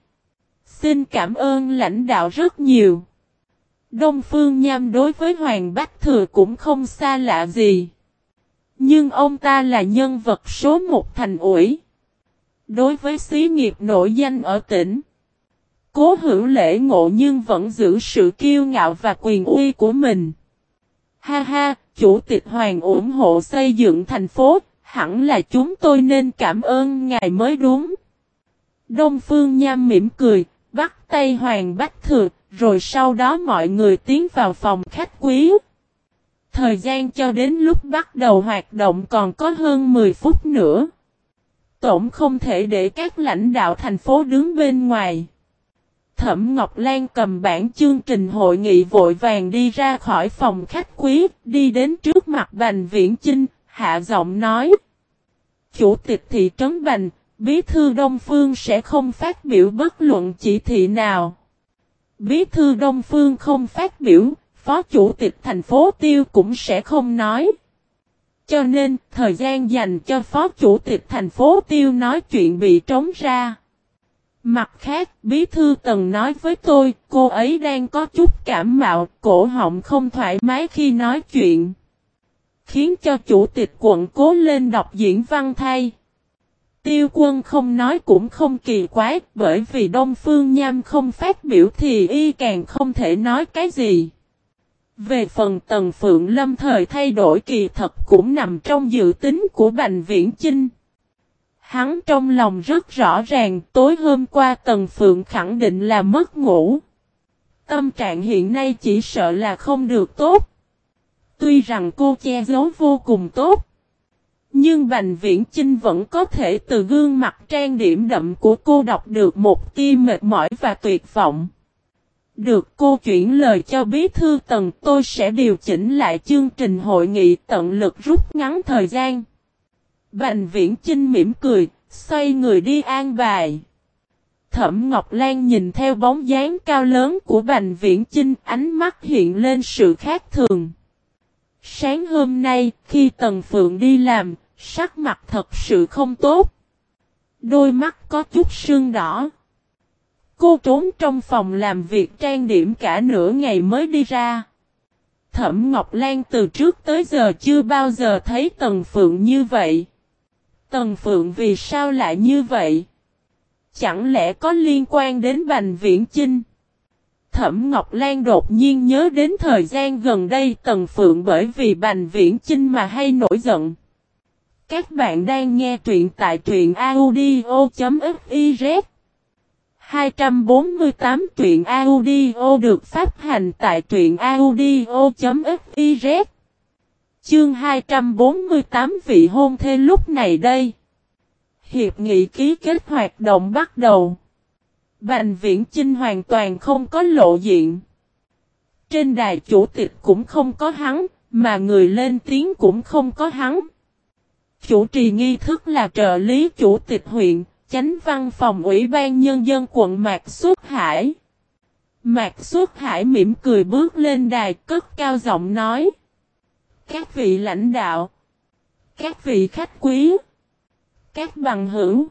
Xin cảm ơn lãnh đạo rất nhiều. Đông Phương Nham đối với Hoàng Bách Thừa cũng không xa lạ gì. Nhưng ông ta là nhân vật số một thành ủi. Đối với xí nghiệp nổi danh ở tỉnh. Cố hữu lễ ngộ nhưng vẫn giữ sự kiêu ngạo và quyền uy của mình. Ha ha, Chủ tịch Hoàng ủng hộ xây dựng thành phố, hẳn là chúng tôi nên cảm ơn ngài mới đúng. Đông Phương Nham mỉm cười, bắt tay Hoàng Bách Thừa, rồi sau đó mọi người tiến vào phòng khách quý. Thời gian cho đến lúc bắt đầu hoạt động còn có hơn 10 phút nữa. Tổng không thể để các lãnh đạo thành phố đứng bên ngoài. Thẩm Ngọc Lan cầm bản chương trình hội nghị vội vàng đi ra khỏi phòng khách quý, đi đến trước mặt Bành Viễn Chinh, hạ giọng nói. Chủ tịch thị trấn Bành, Bí thư Đông Phương sẽ không phát biểu bất luận chỉ thị nào. Bí thư Đông Phương không phát biểu, Phó Chủ tịch thành phố Tiêu cũng sẽ không nói. Cho nên, thời gian dành cho Phó Chủ tịch thành phố Tiêu nói chuyện bị trống ra. Mặt khác, Bí Thư Tần nói với tôi, cô ấy đang có chút cảm mạo, cổ họng không thoải mái khi nói chuyện. Khiến cho Chủ tịch quận cố lên đọc diễn văn thay. Tiêu quân không nói cũng không kỳ quái, bởi vì Đông Phương Nham không phát biểu thì y càng không thể nói cái gì. Về phần Tần Phượng Lâm thời thay đổi kỳ thật cũng nằm trong dự tính của Bành Viễn Chinh. Hắn trong lòng rất rõ ràng, tối hôm qua Tần Phượng khẳng định là mất ngủ. Tâm trạng hiện nay chỉ sợ là không được tốt. Tuy rằng cô che giấu vô cùng tốt. Nhưng Bành Viễn Chinh vẫn có thể từ gương mặt trang điểm đậm của cô đọc được một tia mệt mỏi và tuyệt vọng. Được cô chuyển lời cho bí thư tần tôi sẽ điều chỉnh lại chương trình hội nghị tận lực rút ngắn thời gian. Bành viễn Trinh mỉm cười, xoay người đi an bài. Thẩm Ngọc Lan nhìn theo bóng dáng cao lớn của Bành Viễn Chinh ánh mắt hiện lên sự khác thường. Sáng hôm nay, khi Tần Phượng đi làm, sắc mặt thật sự không tốt. Đôi mắt có chút sưng đỏ. Cô trốn trong phòng làm việc trang điểm cả nửa ngày mới đi ra. Thẩm Ngọc Lan từ trước tới giờ chưa bao giờ thấy Tần Phượng như vậy. Tần Phượng vì sao lại như vậy? Chẳng lẽ có liên quan đến Bành Viễn Chinh? Thẩm Ngọc Lan đột nhiên nhớ đến thời gian gần đây Tần Phượng bởi vì Bành Viễn Chinh mà hay nổi giận. Các bạn đang nghe truyện tại truyện audio.fiz 248 truyện audio được phát hành tại truyện audio.fiz Chương 248 vị hôn thê lúc này đây. Hiệp nghị ký kết hoạt động bắt đầu. Bành viễn Trinh hoàn toàn không có lộ diện. Trên đài chủ tịch cũng không có hắn, mà người lên tiếng cũng không có hắn. Chủ trì nghi thức là trợ lý chủ tịch huyện, chánh văn phòng ủy ban nhân dân quận Mạc Xuất Hải. Mạc Xuất Hải mỉm cười bước lên đài cất cao giọng nói. Các vị lãnh đạo, các vị khách quý, các bằng hữu.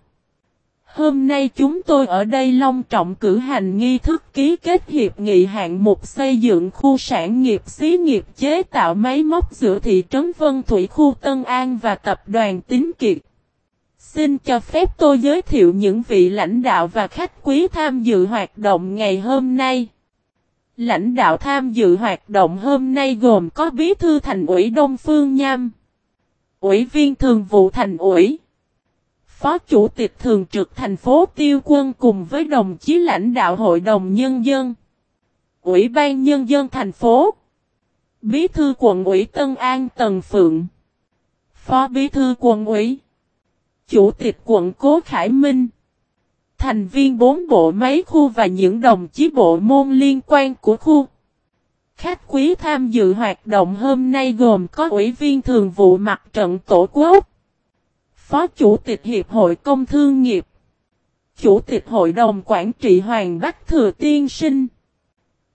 Hôm nay chúng tôi ở đây long trọng cử hành nghi thức ký kết hiệp nghị hạng mục xây dựng khu sản nghiệp xí nghiệp chế tạo máy móc giữa thị trấn Vân Thủy khu Tân An và tập đoàn Tín Kiệt. Xin cho phép tôi giới thiệu những vị lãnh đạo và khách quý tham dự hoạt động ngày hôm nay. Lãnh đạo tham dự hoạt động hôm nay gồm có Bí thư Thành ủy Đông Phương Nham, Ủy viên Thường vụ Thành ủy, Phó Chủ tịch Thường trực thành phố Tiêu Quân cùng với đồng chí lãnh đạo Hội đồng Nhân dân, Ủy ban Nhân dân thành phố, Bí thư quận ủy Tân An Tần Phượng, Phó Bí thư quận ủy, Chủ tịch quận Cố Khải Minh, thành viên bốn bộ máy khu và những đồng chí bộ môn liên quan của khu. Khách quý tham dự hoạt động hôm nay gồm có Ủy viên Thường vụ Mặt trận Tổ quốc, Phó Chủ tịch Hiệp hội Công Thương nghiệp, Chủ tịch Hội đồng Quản trị Hoàng Bắc Thừa Tiên Sinh.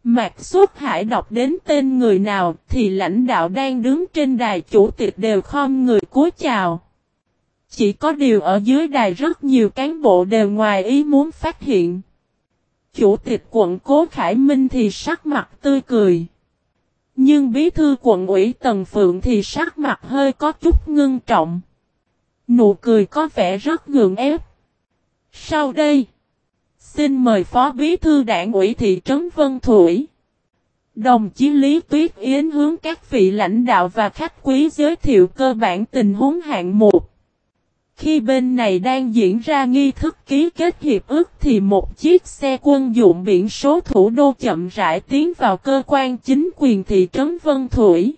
Mạc Xuất Hải đọc đến tên người nào thì lãnh đạo đang đứng trên đài chủ tịch đều khom người cúi chào. Chỉ có điều ở dưới đài rất nhiều cán bộ đều ngoài ý muốn phát hiện. Chủ tịch quận Cố Khải Minh thì sắc mặt tươi cười. Nhưng bí thư quận ủy Tần Phượng thì sắc mặt hơi có chút ngưng trọng. Nụ cười có vẻ rất gượng ép. Sau đây, xin mời Phó Bí thư Đảng ủy thị trấn Vân Thủy. Đồng chí Lý Tuyết Yến hướng các vị lãnh đạo và khách quý giới thiệu cơ bản tình huống hạng mục. Khi bên này đang diễn ra nghi thức ký kết hiệp ước thì một chiếc xe quân dụng biển số thủ đô chậm rãi tiến vào cơ quan chính quyền thị trấn Vân Thủy.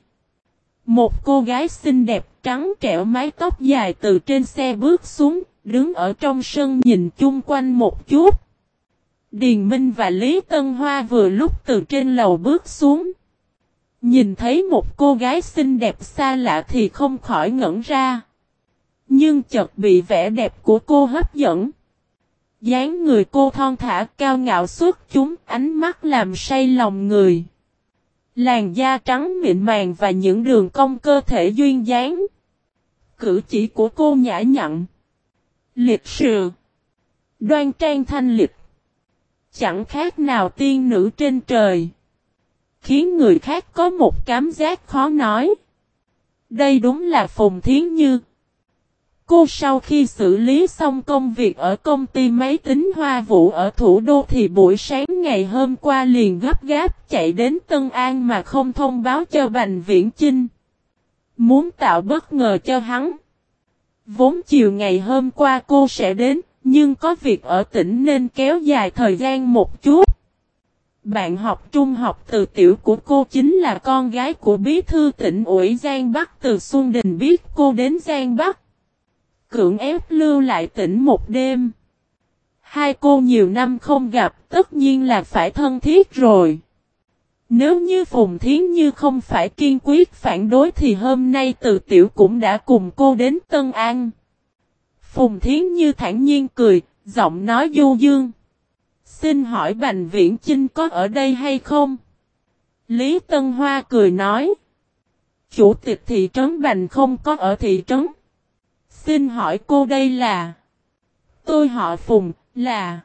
Một cô gái xinh đẹp trắng trẻo mái tóc dài từ trên xe bước xuống, đứng ở trong sân nhìn chung quanh một chút. Điền Minh và Lý Tân Hoa vừa lúc từ trên lầu bước xuống. Nhìn thấy một cô gái xinh đẹp xa lạ thì không khỏi ngẩn ra. Nhưng chợt bị vẻ đẹp của cô hấp dẫn. dáng người cô thon thả, cao ngạo suốt chúng, ánh mắt làm say lòng người. Làn da trắng mịn màng và những đường cong cơ thể duyên dáng. Cử chỉ của cô nhã nhặn. Lịch sự. Đoan trang thanh lịch. Chẳng khác nào tiên nữ trên trời. Khiến người khác có một cảm giác khó nói. Đây đúng là Phùng Thiến Như. Cô sau khi xử lý xong công việc ở công ty máy tính Hoa Vũ ở thủ đô thì buổi sáng ngày hôm qua liền gấp gáp chạy đến Tân An mà không thông báo cho Bành Viễn Chinh. Muốn tạo bất ngờ cho hắn. Vốn chiều ngày hôm qua cô sẽ đến, nhưng có việc ở tỉnh nên kéo dài thời gian một chút. Bạn học trung học từ tiểu của cô chính là con gái của bí thư tỉnh ủy Giang Bắc từ Xuân Đình biết cô đến Giang Bắc cưỡng ép lưu lại tỉnh một đêm. Hai cô nhiều năm không gặp tất nhiên là phải thân thiết rồi. Nếu như Phùng Thiến Như không phải kiên quyết phản đối thì hôm nay từ tiểu cũng đã cùng cô đến Tân An. Phùng Thiến Như thản nhiên cười, giọng nói du dương. Xin hỏi Bành Viễn Chinh có ở đây hay không? Lý Tân Hoa cười nói. Chủ tịch thị trấn Bành không có ở thị trấn. Xin hỏi cô đây là? Tôi họ Phùng, là...